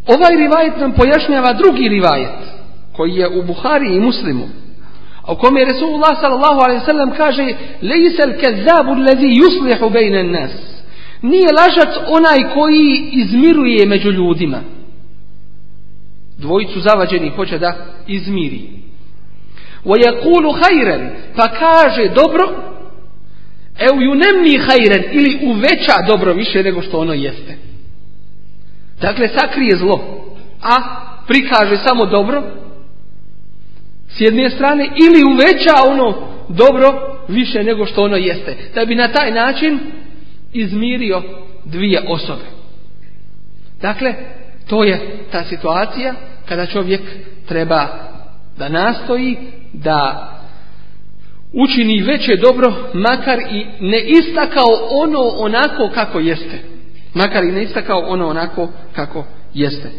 Ovaj rivajet nam pojašnjava drugi rivajet koji je u Buhari i Muslimu. A u kome je Resulullah sallallahu alaihi sallam kaže Lejse al kezabu lezi yuslihu bejne nas. Nije lažac onaj koji izmiruje među ljudima. Dvojicu zavađeni hoće da izmiri. وَيَقُولُ خَيْرًا Pa kaže dobro Evo ju nemni hajren ili uveća dobro više nego što ono jeste. Dakle, sakrije zlo, a prikaže samo dobro s jedne strane ili uveća ono dobro više nego što ono jeste. Da bi na taj način izmirio dvije osobe. Dakle, to je ta situacija kada čovjek treba da nastoji da učini veće dobro makar i ne istakao ono onako kako jeste. Makar i ne istakao ono onako kako jeste.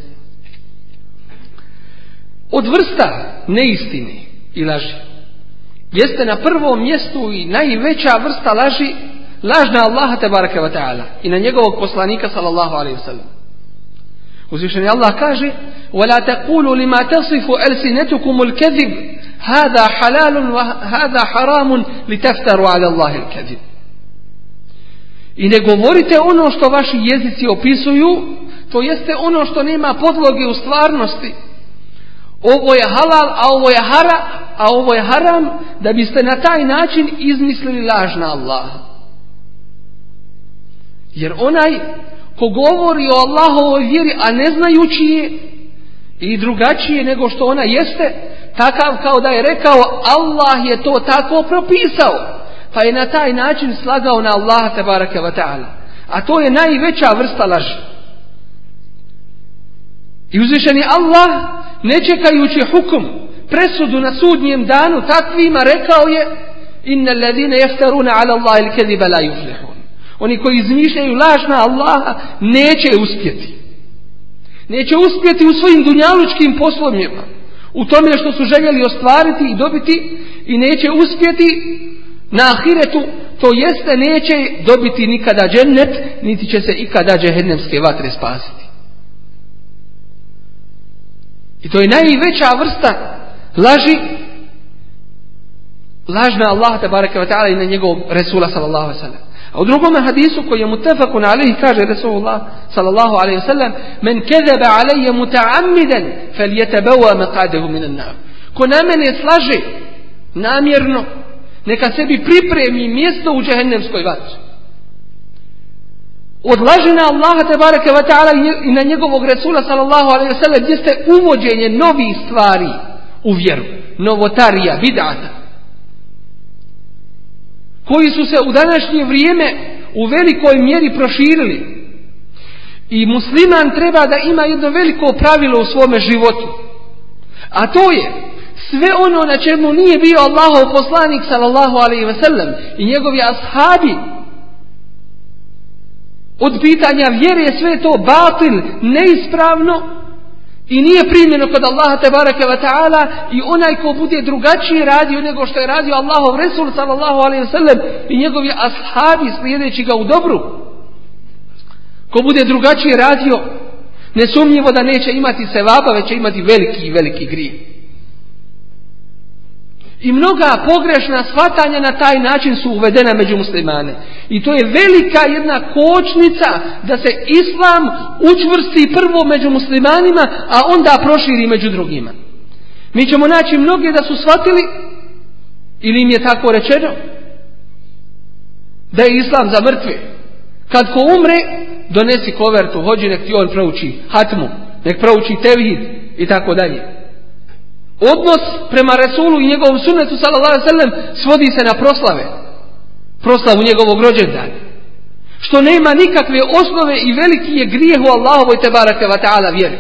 Od vrsta neistini i laži jeste na prvom mjestu i najveća vrsta laži lažna Allaha tebareke ve taala i na njegovog poslanika sallallahu alejhi ve sellem. Uzvišeni Allah kaže: "Wa la taqulu lima tasifu alsinatukum هذا حلال وهذا حرام لتفتروا على الله الكذب I ne govorite ono što vaši jezici opisuju, to jeste ono što nema podloge u stvarnosti. Ovo je halal, a ovo je hara, a ovo je haram, da biste na taj način izmislili laž na Allaha. Jer onaj ko govori o Allahovoj vjeri, a ne znajući je, i drugačije nego što ona jeste, takav kao da je rekao Allah je to tako propisao. Pa je na taj način slagao na Allaha tabaraka wa ta'ala. A to je najveća vrsta laži. I uzvišeni Allah, ne čekajući hukum, presudu na sudnjem danu, takvima rekao je Inna alladhina jeftaruna ala Allahi il-kadiba la yuflihun. Oni koji izmišljaju laž na Allaha neće uspjeti. Neće uspjeti u svojim dunjalučkim poslovima u tome što su željeli ostvariti i dobiti i neće uspjeti na ahiretu, to jeste neće dobiti nikada džennet, niti će se ikada džehennemske vatre spasiti. I to je najveća vrsta laži lažna Allah tabaraka wa ta'ala i na njegovog Resula sallallahu sallam. A u drugom hadisu koji je mutafakun alaihi kaže Rasulullah sallallahu alaihi sallam men kezebe alaije muta'amiden fel jetebewa meqadehu minan nar. Ko na mene slaže namjerno neka sebi pripremi mjesto u džehennemskoj vatri. Od lažina Allaha tebareke wa ta'ala i na njegovog Resula sallallahu alaihi sallam jeste uvođenje novih stvari u vjeru. Novotarija, bidata koji su se u današnje vrijeme u velikoj mjeri proširili. I musliman treba da ima jedno veliko pravilo u svome životu. A to je sve ono na čemu nije bio Allahov poslanik sallallahu alaihi sellem i njegovi ashabi od pitanja vjere sve to batil, neispravno I nije primjeno kod Allaha tebareke wa ta'ala i onaj ko bude drugačije radio nego što je radio Allahov Resul sallallahu alaihi sallam i njegovi ashabi slijedeći ga u dobru. Ko bude drugačije radio, nesumnjivo da neće imati sevaba, već će imati veliki i veliki grije. I mnoga pogrešna shvatanja na taj način su uvedena među muslimane. I to je velika jedna kočnica da se islam učvrsti prvo među muslimanima, a onda proširi među drugima. Mi ćemo naći mnoge da su shvatili, ili im je tako rečeno, da je islam za mrtve. Kad ko umre, donesi kovertu, hođi nek ti on prouči hatmu, nek prouči tevhid i tako dalje. Odnos prema Resulu i njegovom sunnetu sallallahu sellem svodi se na proslave. Proslavu njegovog rođendana. Što nema nikakve osnove i veliki je grijeh u Allahovoj te barake wa ta'ala vjeri.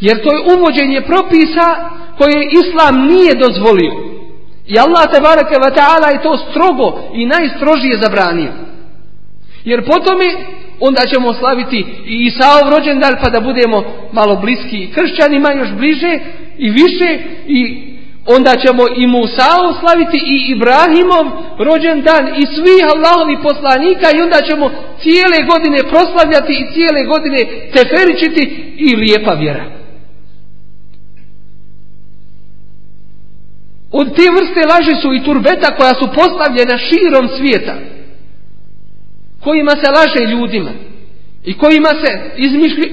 Jer to je uvođenje propisa koje Islam nije dozvolio. I Allah te barake wa ta'ala je to strogo i najstrožije zabranio. Jer potom je onda ćemo slaviti i Isaov rođendan pa da budemo malo bliski kršćanima još bliže i više i onda ćemo i Musao slaviti i Ibrahimov rođendan i svih Allahovi poslanika i onda ćemo cijele godine proslavljati i cijele godine teferičiti i lijepa vjera. Od te vrste laži su i turbeta koja su postavljena širom svijeta. Kojima se laže ljudima. I kojima se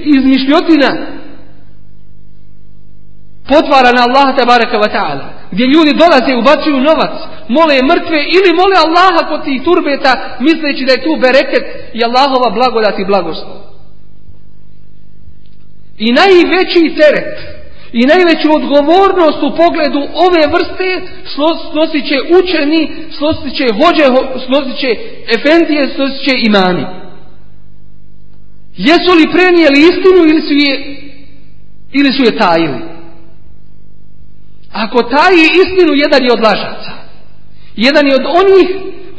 izmišljotina potvara na Allaha tabaraka wa ta'ala. Gdje ljudi dolaze i ubacuju novac, mole mrtve ili mole Allaha kod tih turbeta misleći da je tu bereket i Allahova blagodat i blagoslov. I najveći teret i najveću odgovornost u pogledu ove vrste snosit će učeni, snosit će hođe, snosit će efendije, snosit će imani. Jesu li prenijeli istinu ili su je, ili su je tajili? Ako taji istinu, jedan je od lažaca. Jedan je od onih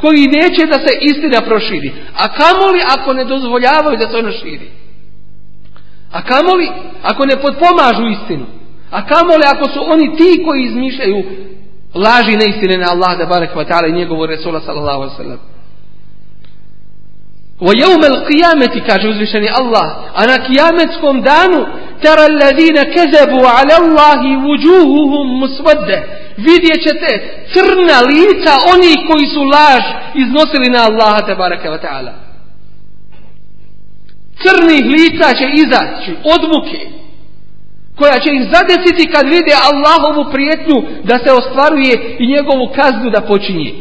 koji neće da se istina proširi. A kamoli ako ne dozvoljavaju da se ona širi. A kamoli ako ne potpomažu istinu. A kamoli ako su oni ti koji izmišljaju laži neistine na Allah da barek i njegovu Resula sallallahu alaihi o jeumel qijameti, kaže uzvišeni Allah, a na kijametskom danu tara alladine kezebu ala Allahi vuđuhuhum musvadde. Vidjet ćete crna lica onih koji su laž iznosili na Allaha tabaraka wa ta'ala. Crnih lica će izaći od muke koja će im zadesiti kad vide Allahovu prijetnju da se ostvaruje i njegovu kaznu da počinje.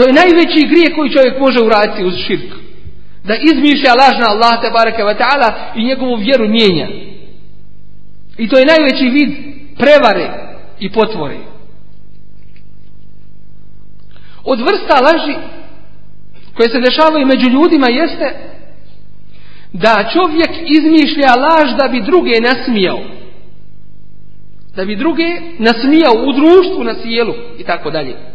To je najveći grije koji čovjek može uraditi uz širk. Da izmišlja lažna Allah te bareke wa ta'ala i njegovu vjeru mijenja. I to je najveći vid prevare i potvore. Od vrsta laži koje se dešavaju među ljudima jeste da čovjek izmišlja laž da bi druge nasmijao. Da bi druge nasmijao u društvu, na sjelu i tako dalje.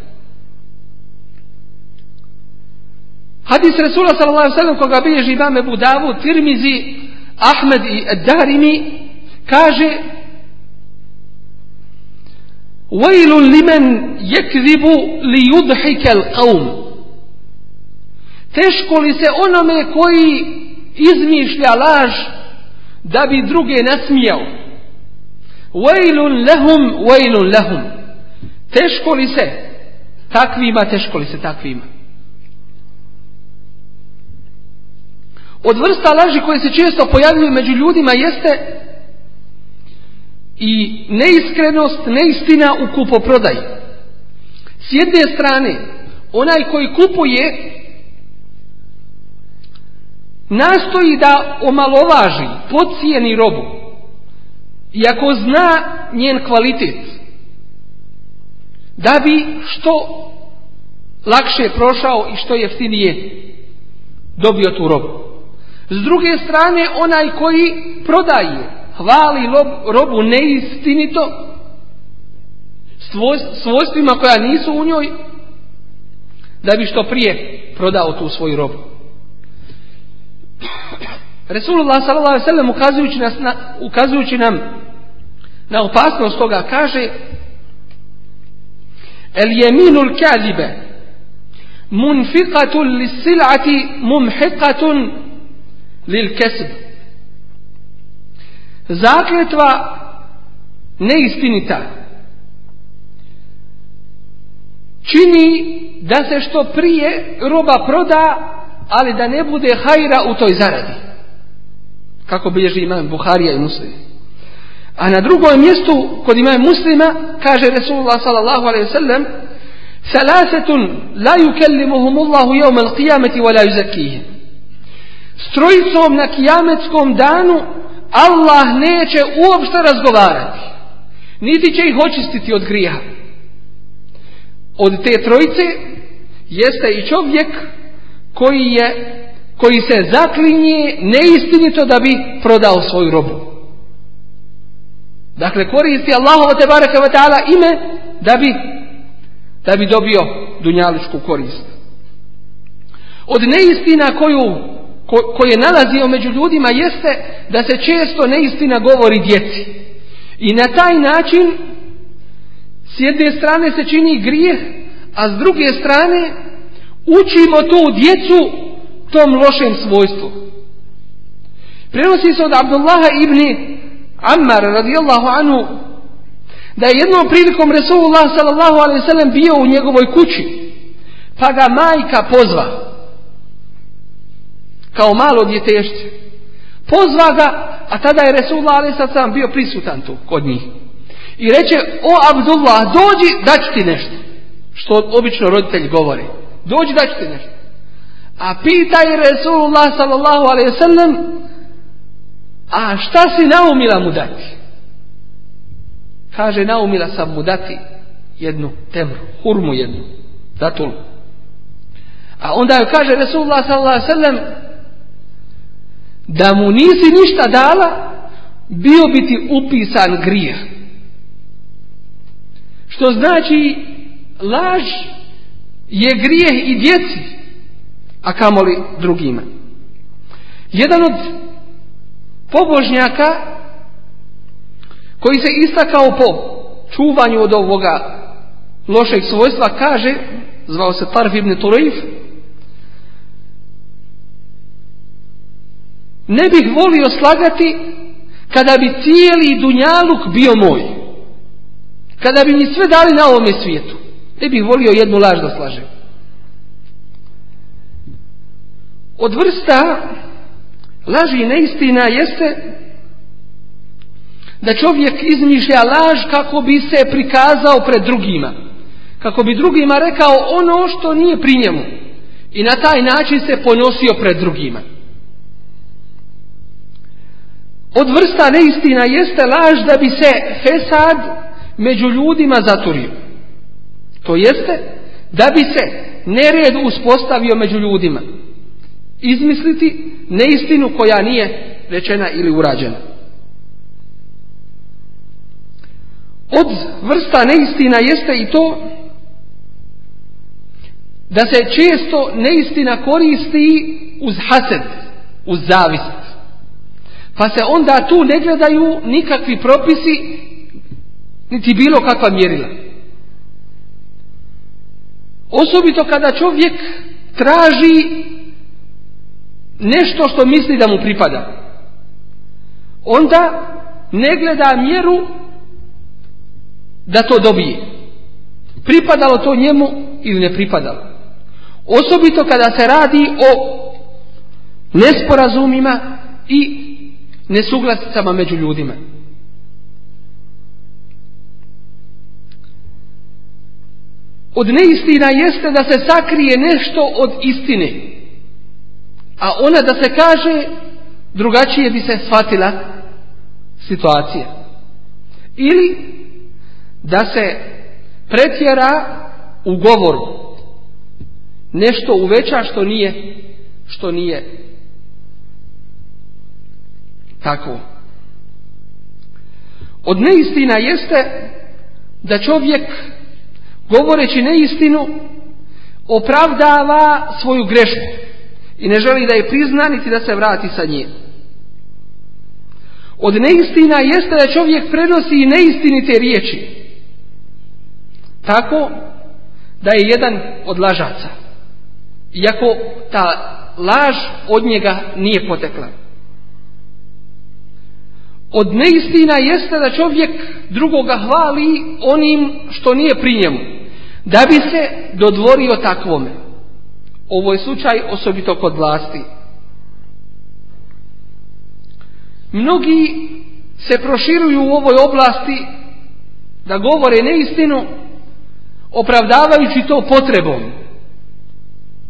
Hadis Resula sallam koga bilježi imam Ebu Davud, Tirmizi, Ahmed i Darimi kaže limen jekzibu li yudhike l'qavm Teško li se onome koji izmišlja laž da bi druge nasmijao? Vajlun lehum, vajlun lehum Teško li se takvima, teško li se takvima od vrsta laži koje se često pojavljuju među ljudima jeste i neiskrenost, neistina u kupoprodaji. S jedne strane, onaj koji kupuje nastoji da omalovaži, podcijeni robu, iako zna njen kvalitet, da bi što lakše prošao i što jeftinije dobio tu robu. S druge strane, onaj koji prodaje, hvali robu neistinito, svojstvima koja nisu u njoj, da bi što prije prodao tu svoju robu. Resulullah s.a.v. ukazujući, nas na, ukazujući nam na opasnost toga kaže El jeminul kazibe munfiqatun li sil'ati mumhiqatun lil kesb. Zakletva neistinita čini da se što prije roba proda, ali da ne bude hajra u toj zaradi. Kako bilježi imam Buharija i Muslim. A na drugom mjestu, kod imam Muslima, kaže Resulullah sallallahu alaihi sallam, Salasetun la yukellimuhum Allahu jevme al-qiyameti wa la yuzakihim. Trojicom na kijametskom danu Allah neće uopšte razgovarati. Niti će ih očistiti od grija. Od te trojice jeste i čovjek koji je koji se zaklinje neistinito da bi prodao svoju robu. Dakle, koristi Allahovo te baraka ime da bi da bi dobio dunjaličku korist. Od neistina koju ko, koje nalazio među ljudima jeste da se često neistina govori djeci. I na taj način s jedne strane se čini grijeh, a s druge strane učimo tu djecu tom lošem svojstvu. Prenosi se od Abdullaha ibn Ammar radijallahu anhu Da je jednom prilikom Resulullah sallallahu alaihi bio u njegovoj kući, pa ga majka pozva, kao malo djetešće. Pozva ga, a tada je Resulullah alaihi sallam bio prisutan tu kod njih. I reče, o Abdullah, dođi, daću ti nešto. Što obično roditelji govori. Dođi, daću ti nešto. A pita je Resulullah sallallahu alaihi sallam, a šta si naumila mu dati? Kaže, naumila sam mu dati jednu temru, hurmu jednu, datulu. A onda joj kaže Resulullah sallallahu alaihi sallam, da mu nisi ništa dala, bio bi ti upisan grijeh. Što znači, laž je grijeh i djeci, a kamoli drugima. Jedan od pobožnjaka koji se istakao po čuvanju od ovoga lošeg svojstva kaže, zvao se Tarf ibn ne bih volio slagati kada bi cijeli dunjaluk bio moj. Kada bi mi sve dali na ovome svijetu. Ne bih volio jednu laž da slažem. Od vrsta laži i neistina jeste da čovjek izmišlja laž kako bi se prikazao pred drugima. Kako bi drugima rekao ono što nije pri njemu. I na taj način se ponosio pred drugima. Od vrsta neistina jeste laž da bi se fesad među ljudima zaturio. To jeste da bi se nered uspostavio među ljudima. Izmisliti neistinu koja nije rečena ili urađena. Od vrsta neistina jeste i to da se često neistina koristi uz hased, uz zavist. Pa se onda tu ne gledaju nikakvi propisi, niti bilo kakva mjerila. Osobito kada čovjek traži nešto što misli da mu pripada. Onda ne gleda mjeru da to dobije. Pripadalo to njemu ili ne pripadalo. Osobito kada se radi o nesporazumima i nesuglasicama među ljudima. Od neistina jeste da se sakrije nešto od istine. A ona da se kaže drugačije bi se shvatila situacija. Ili da se pretjera u govoru nešto uveća što nije što nije tako. Od neistina jeste da čovjek govoreći neistinu opravdava svoju grešku i ne želi da je prizna niti da se vrati sa nje. Od neistina jeste da čovjek prenosi i neistinite riječi. Tako da je jedan od lažaca. Iako ta laž od njega nije potekla. Od neistina jeste da čovjek drugoga hvali onim što nije pri njemu. Da bi se dodvorio takvome. Ovo je slučaj osobito kod vlasti. Mnogi se proširuju u ovoj oblasti da govore neistinu opravdavajući to potrebom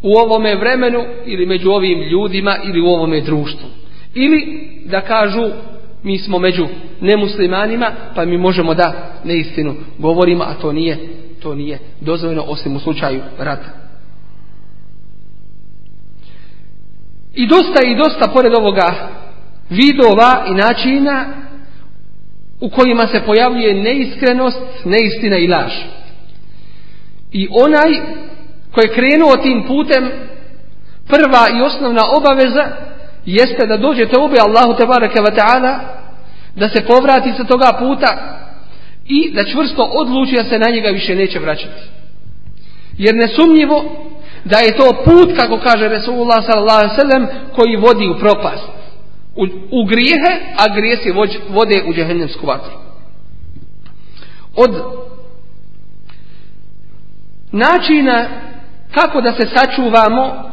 u ovome vremenu ili među ovim ljudima ili u ovome društvu. Ili da kažu mi smo među nemuslimanima pa mi možemo da neistinu govorimo, a to nije, to nije dozvoljeno osim u slučaju rata. I dosta i dosta pored ovoga vidova i načina u kojima se pojavljuje neiskrenost, neistina i laž. I onaj koji je krenuo tim putem, prva i osnovna obaveza jeste da dođe te ube Allahu te bareke ve taala da se povrati sa toga puta i da čvrsto odluči da se na njega više neće vraćati. Jer nesumnjivo da je to put, kako kaže Resulullah s.a.v. koji vodi u propast. U, u grijehe, a grijesi vode u džehennemsku vatru. od načina kako da se sačuvamo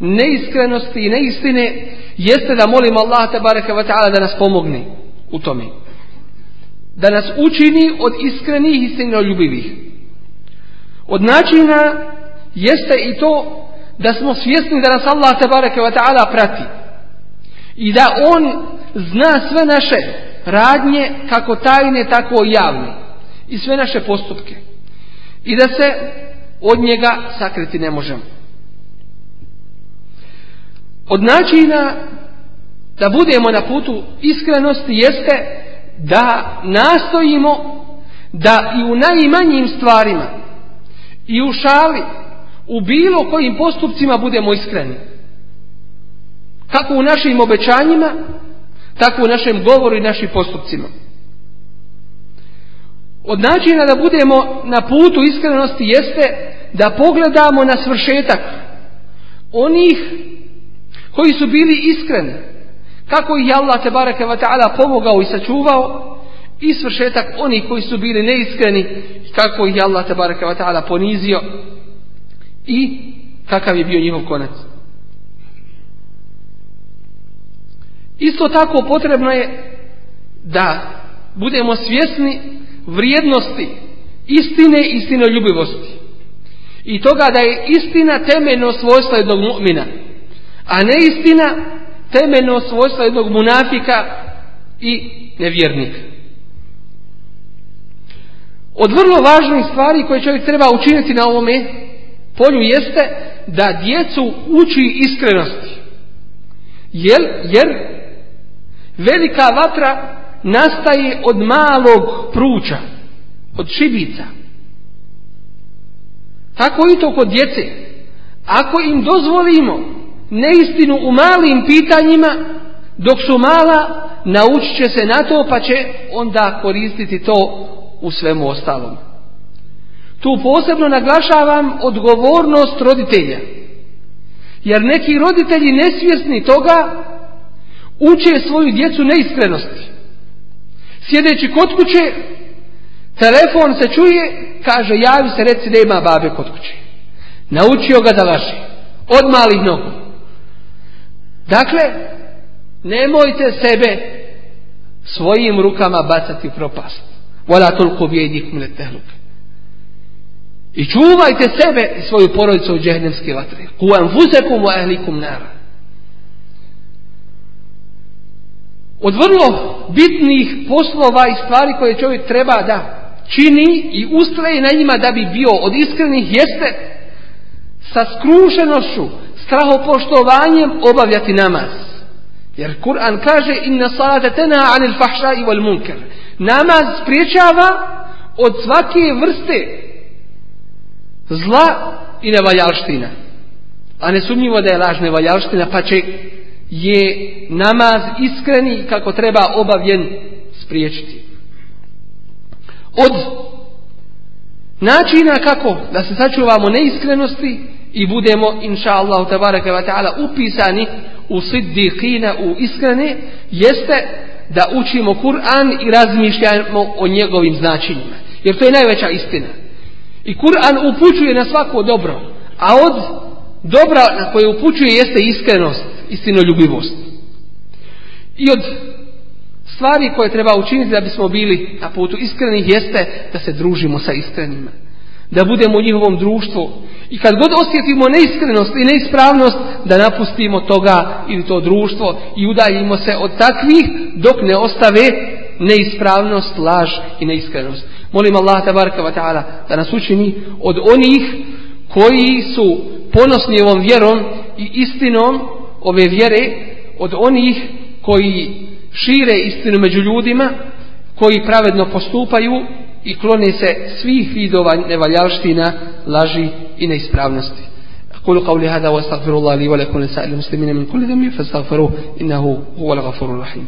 neiskrenosti i neistine jeste da molimo Allah tabaraka wa ta'ala da nas pomogne u tome. Da nas učini od iskrenih i ljubivih. Od načina jeste i to da smo svjesni da nas Allah tabaraka wa ta'ala prati. I da On zna sve naše radnje, kako tajne, tako javne. I sve naše postupke. I da se od njega sakriti ne možemo. Od načina da budemo na putu iskrenosti jeste da nastojimo da i u najmanjim stvarima i u šali u bilo kojim postupcima budemo iskreni. Kako u našim obećanjima, tako u našem govoru i našim postupcima. Od načina da budemo na putu iskrenosti jeste da pogledamo na svršetak onih koji su bili iskreni, kako ih je Allah te bareke wa ta'ala pomogao i sačuvao i svršetak onih koji su bili neiskreni, kako ih je Allah te bareke wa ta'ala ponizio i kakav je bio njihov konac. Isto tako potrebno je da budemo svjesni vrijednosti istine i istinoljubivosti. I toga da je istina temeljno svojstvo jednog mu'mina, a ne istina temeljno svojstvo jednog munafika i nevjernika. Od vrlo važnih stvari koje čovjek treba učiniti na ovome polju jeste da djecu uči iskrenosti. Jer, jer velika vatra nastaje od malog pruča, od šibica. Tako i to kod djece. Ako im dozvolimo neistinu u malim pitanjima, dok su mala, naučit će se na to, pa će onda koristiti to u svemu ostalom. Tu posebno naglašavam odgovornost roditelja. Jer neki roditelji nesvjesni toga uče svoju djecu neiskrenosti. Sjedeći kod kuće, telefon se čuje, kaže javi se reci ima babe kod kuće. Naučio ga da laži. Od malih nogu. Dakle, nemojte sebe svojim rukama bacati u propast. Vola toliko bijedikum tehluke. I čuvajte sebe i svoju porodicu od džehnemske vatre. Ku anfusekum wa ahlikum nara. Od vrlo bitnih poslova i stvari koje čovjek treba da čini i ustraje na njima da bi bio od iskrenih jeste sa skrušenošću, strahopoštovanjem obavljati namaz. Jer Kur'an kaže inna salate tena anil fahša i wal munker. Namaz spriječava od svake vrste zla i nevaljalština. A nesumnjivo da je laž nevaljalština, pa će je namaz iskreni kako treba obavljen spriječiti. Od načina kako da se sačuvamo neiskrenosti i budemo inša Allah upisani u siddiqina u iskrene jeste da učimo Kur'an i razmišljamo o njegovim značenjima. Jer to je najveća istina. I Kur'an upućuje na svako dobro. A od dobra na koje upućuje jeste iskrenost, istinoljubivost. I od stvari koje treba učiniti da bismo bili na putu iskrenih jeste da se družimo sa iskrenima. Da budemo u njihovom društvu. I kad god osjetimo neiskrenost i neispravnost, da napustimo toga ili to društvo i udaljimo se od takvih dok ne ostave neispravnost, laž i neiskrenost. Molim Allah tabaraka wa ta'ala da nas učini od onih koji su ponosni ovom vjerom i istinom ove vjere, od onih koji šire istinu među ljudima, koji pravedno postupaju i klone se svih vidova nevaljalština, laži i neispravnosti. أقول قولي هذا وأستغفر الله لي ولكم لسائر المسلمين من كل ذنب فاستغفروه إنه هو الغفور الرحيم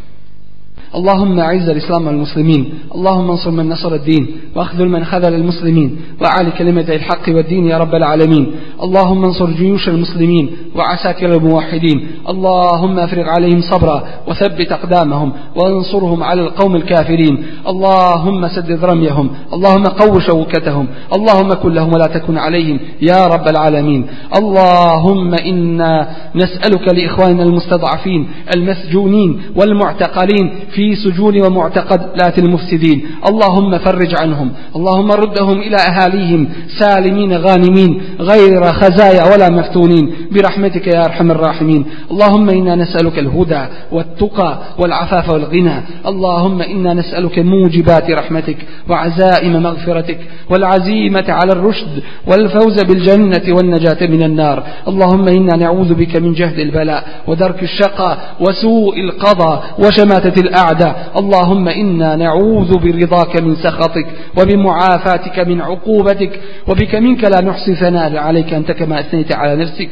اللهم أعز الإسلام والمسلمين. اللهم انصر من نصر الدين. واخذل من خذل المسلمين. وأعلي كلمة الحق والدين يا رب العالمين. اللهم انصر جيوش المسلمين وعساكر الموحدين. اللهم افرغ عليهم صبرا وثبت أقدامهم وانصرهم على القوم الكافرين. اللهم سدد رميهم. اللهم قو شوكتهم. اللهم كن لهم ولا تكن عليهم يا رب العالمين. اللهم إنا نسألك لإخواننا المستضعفين المسجونين والمعتقلين في سجون ومعتقلات المفسدين. اللهم فرج عنهم. اللهم ردهم إلى أهاليهم. سالمين غانمين. غير خزايا ولا مفتونين. برحمتك يا أرحم الراحمين. اللهم إنا نسألك الهدى والتقى والعفاف والغنى. اللهم إنا نسألك موجبات رحمتك وعزائم مغفرتك والعزيمة على الرشد والفوز بالجنة والنجاة من النار. اللهم إنا نعوذ بك من جهد البلاء ودرك الشقاء وسوء القضاء وشماتة الأعداء. اللهم إنا نعوذ برضاك من سخطك وبمعافاتك من عقوبتك وبك منك لا نحصي ثناء عليك أنت كما أثنيت على نفسك.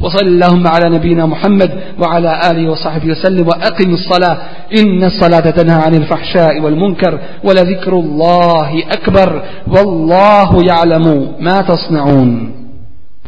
وصل اللهم على نبينا محمد وعلى آله وصحبه وسلم وأقم الصلاة. إن الصلاة تنهى عن الفحشاء والمنكر ولذكر الله أكبر. والله يعلم ما تصنعون.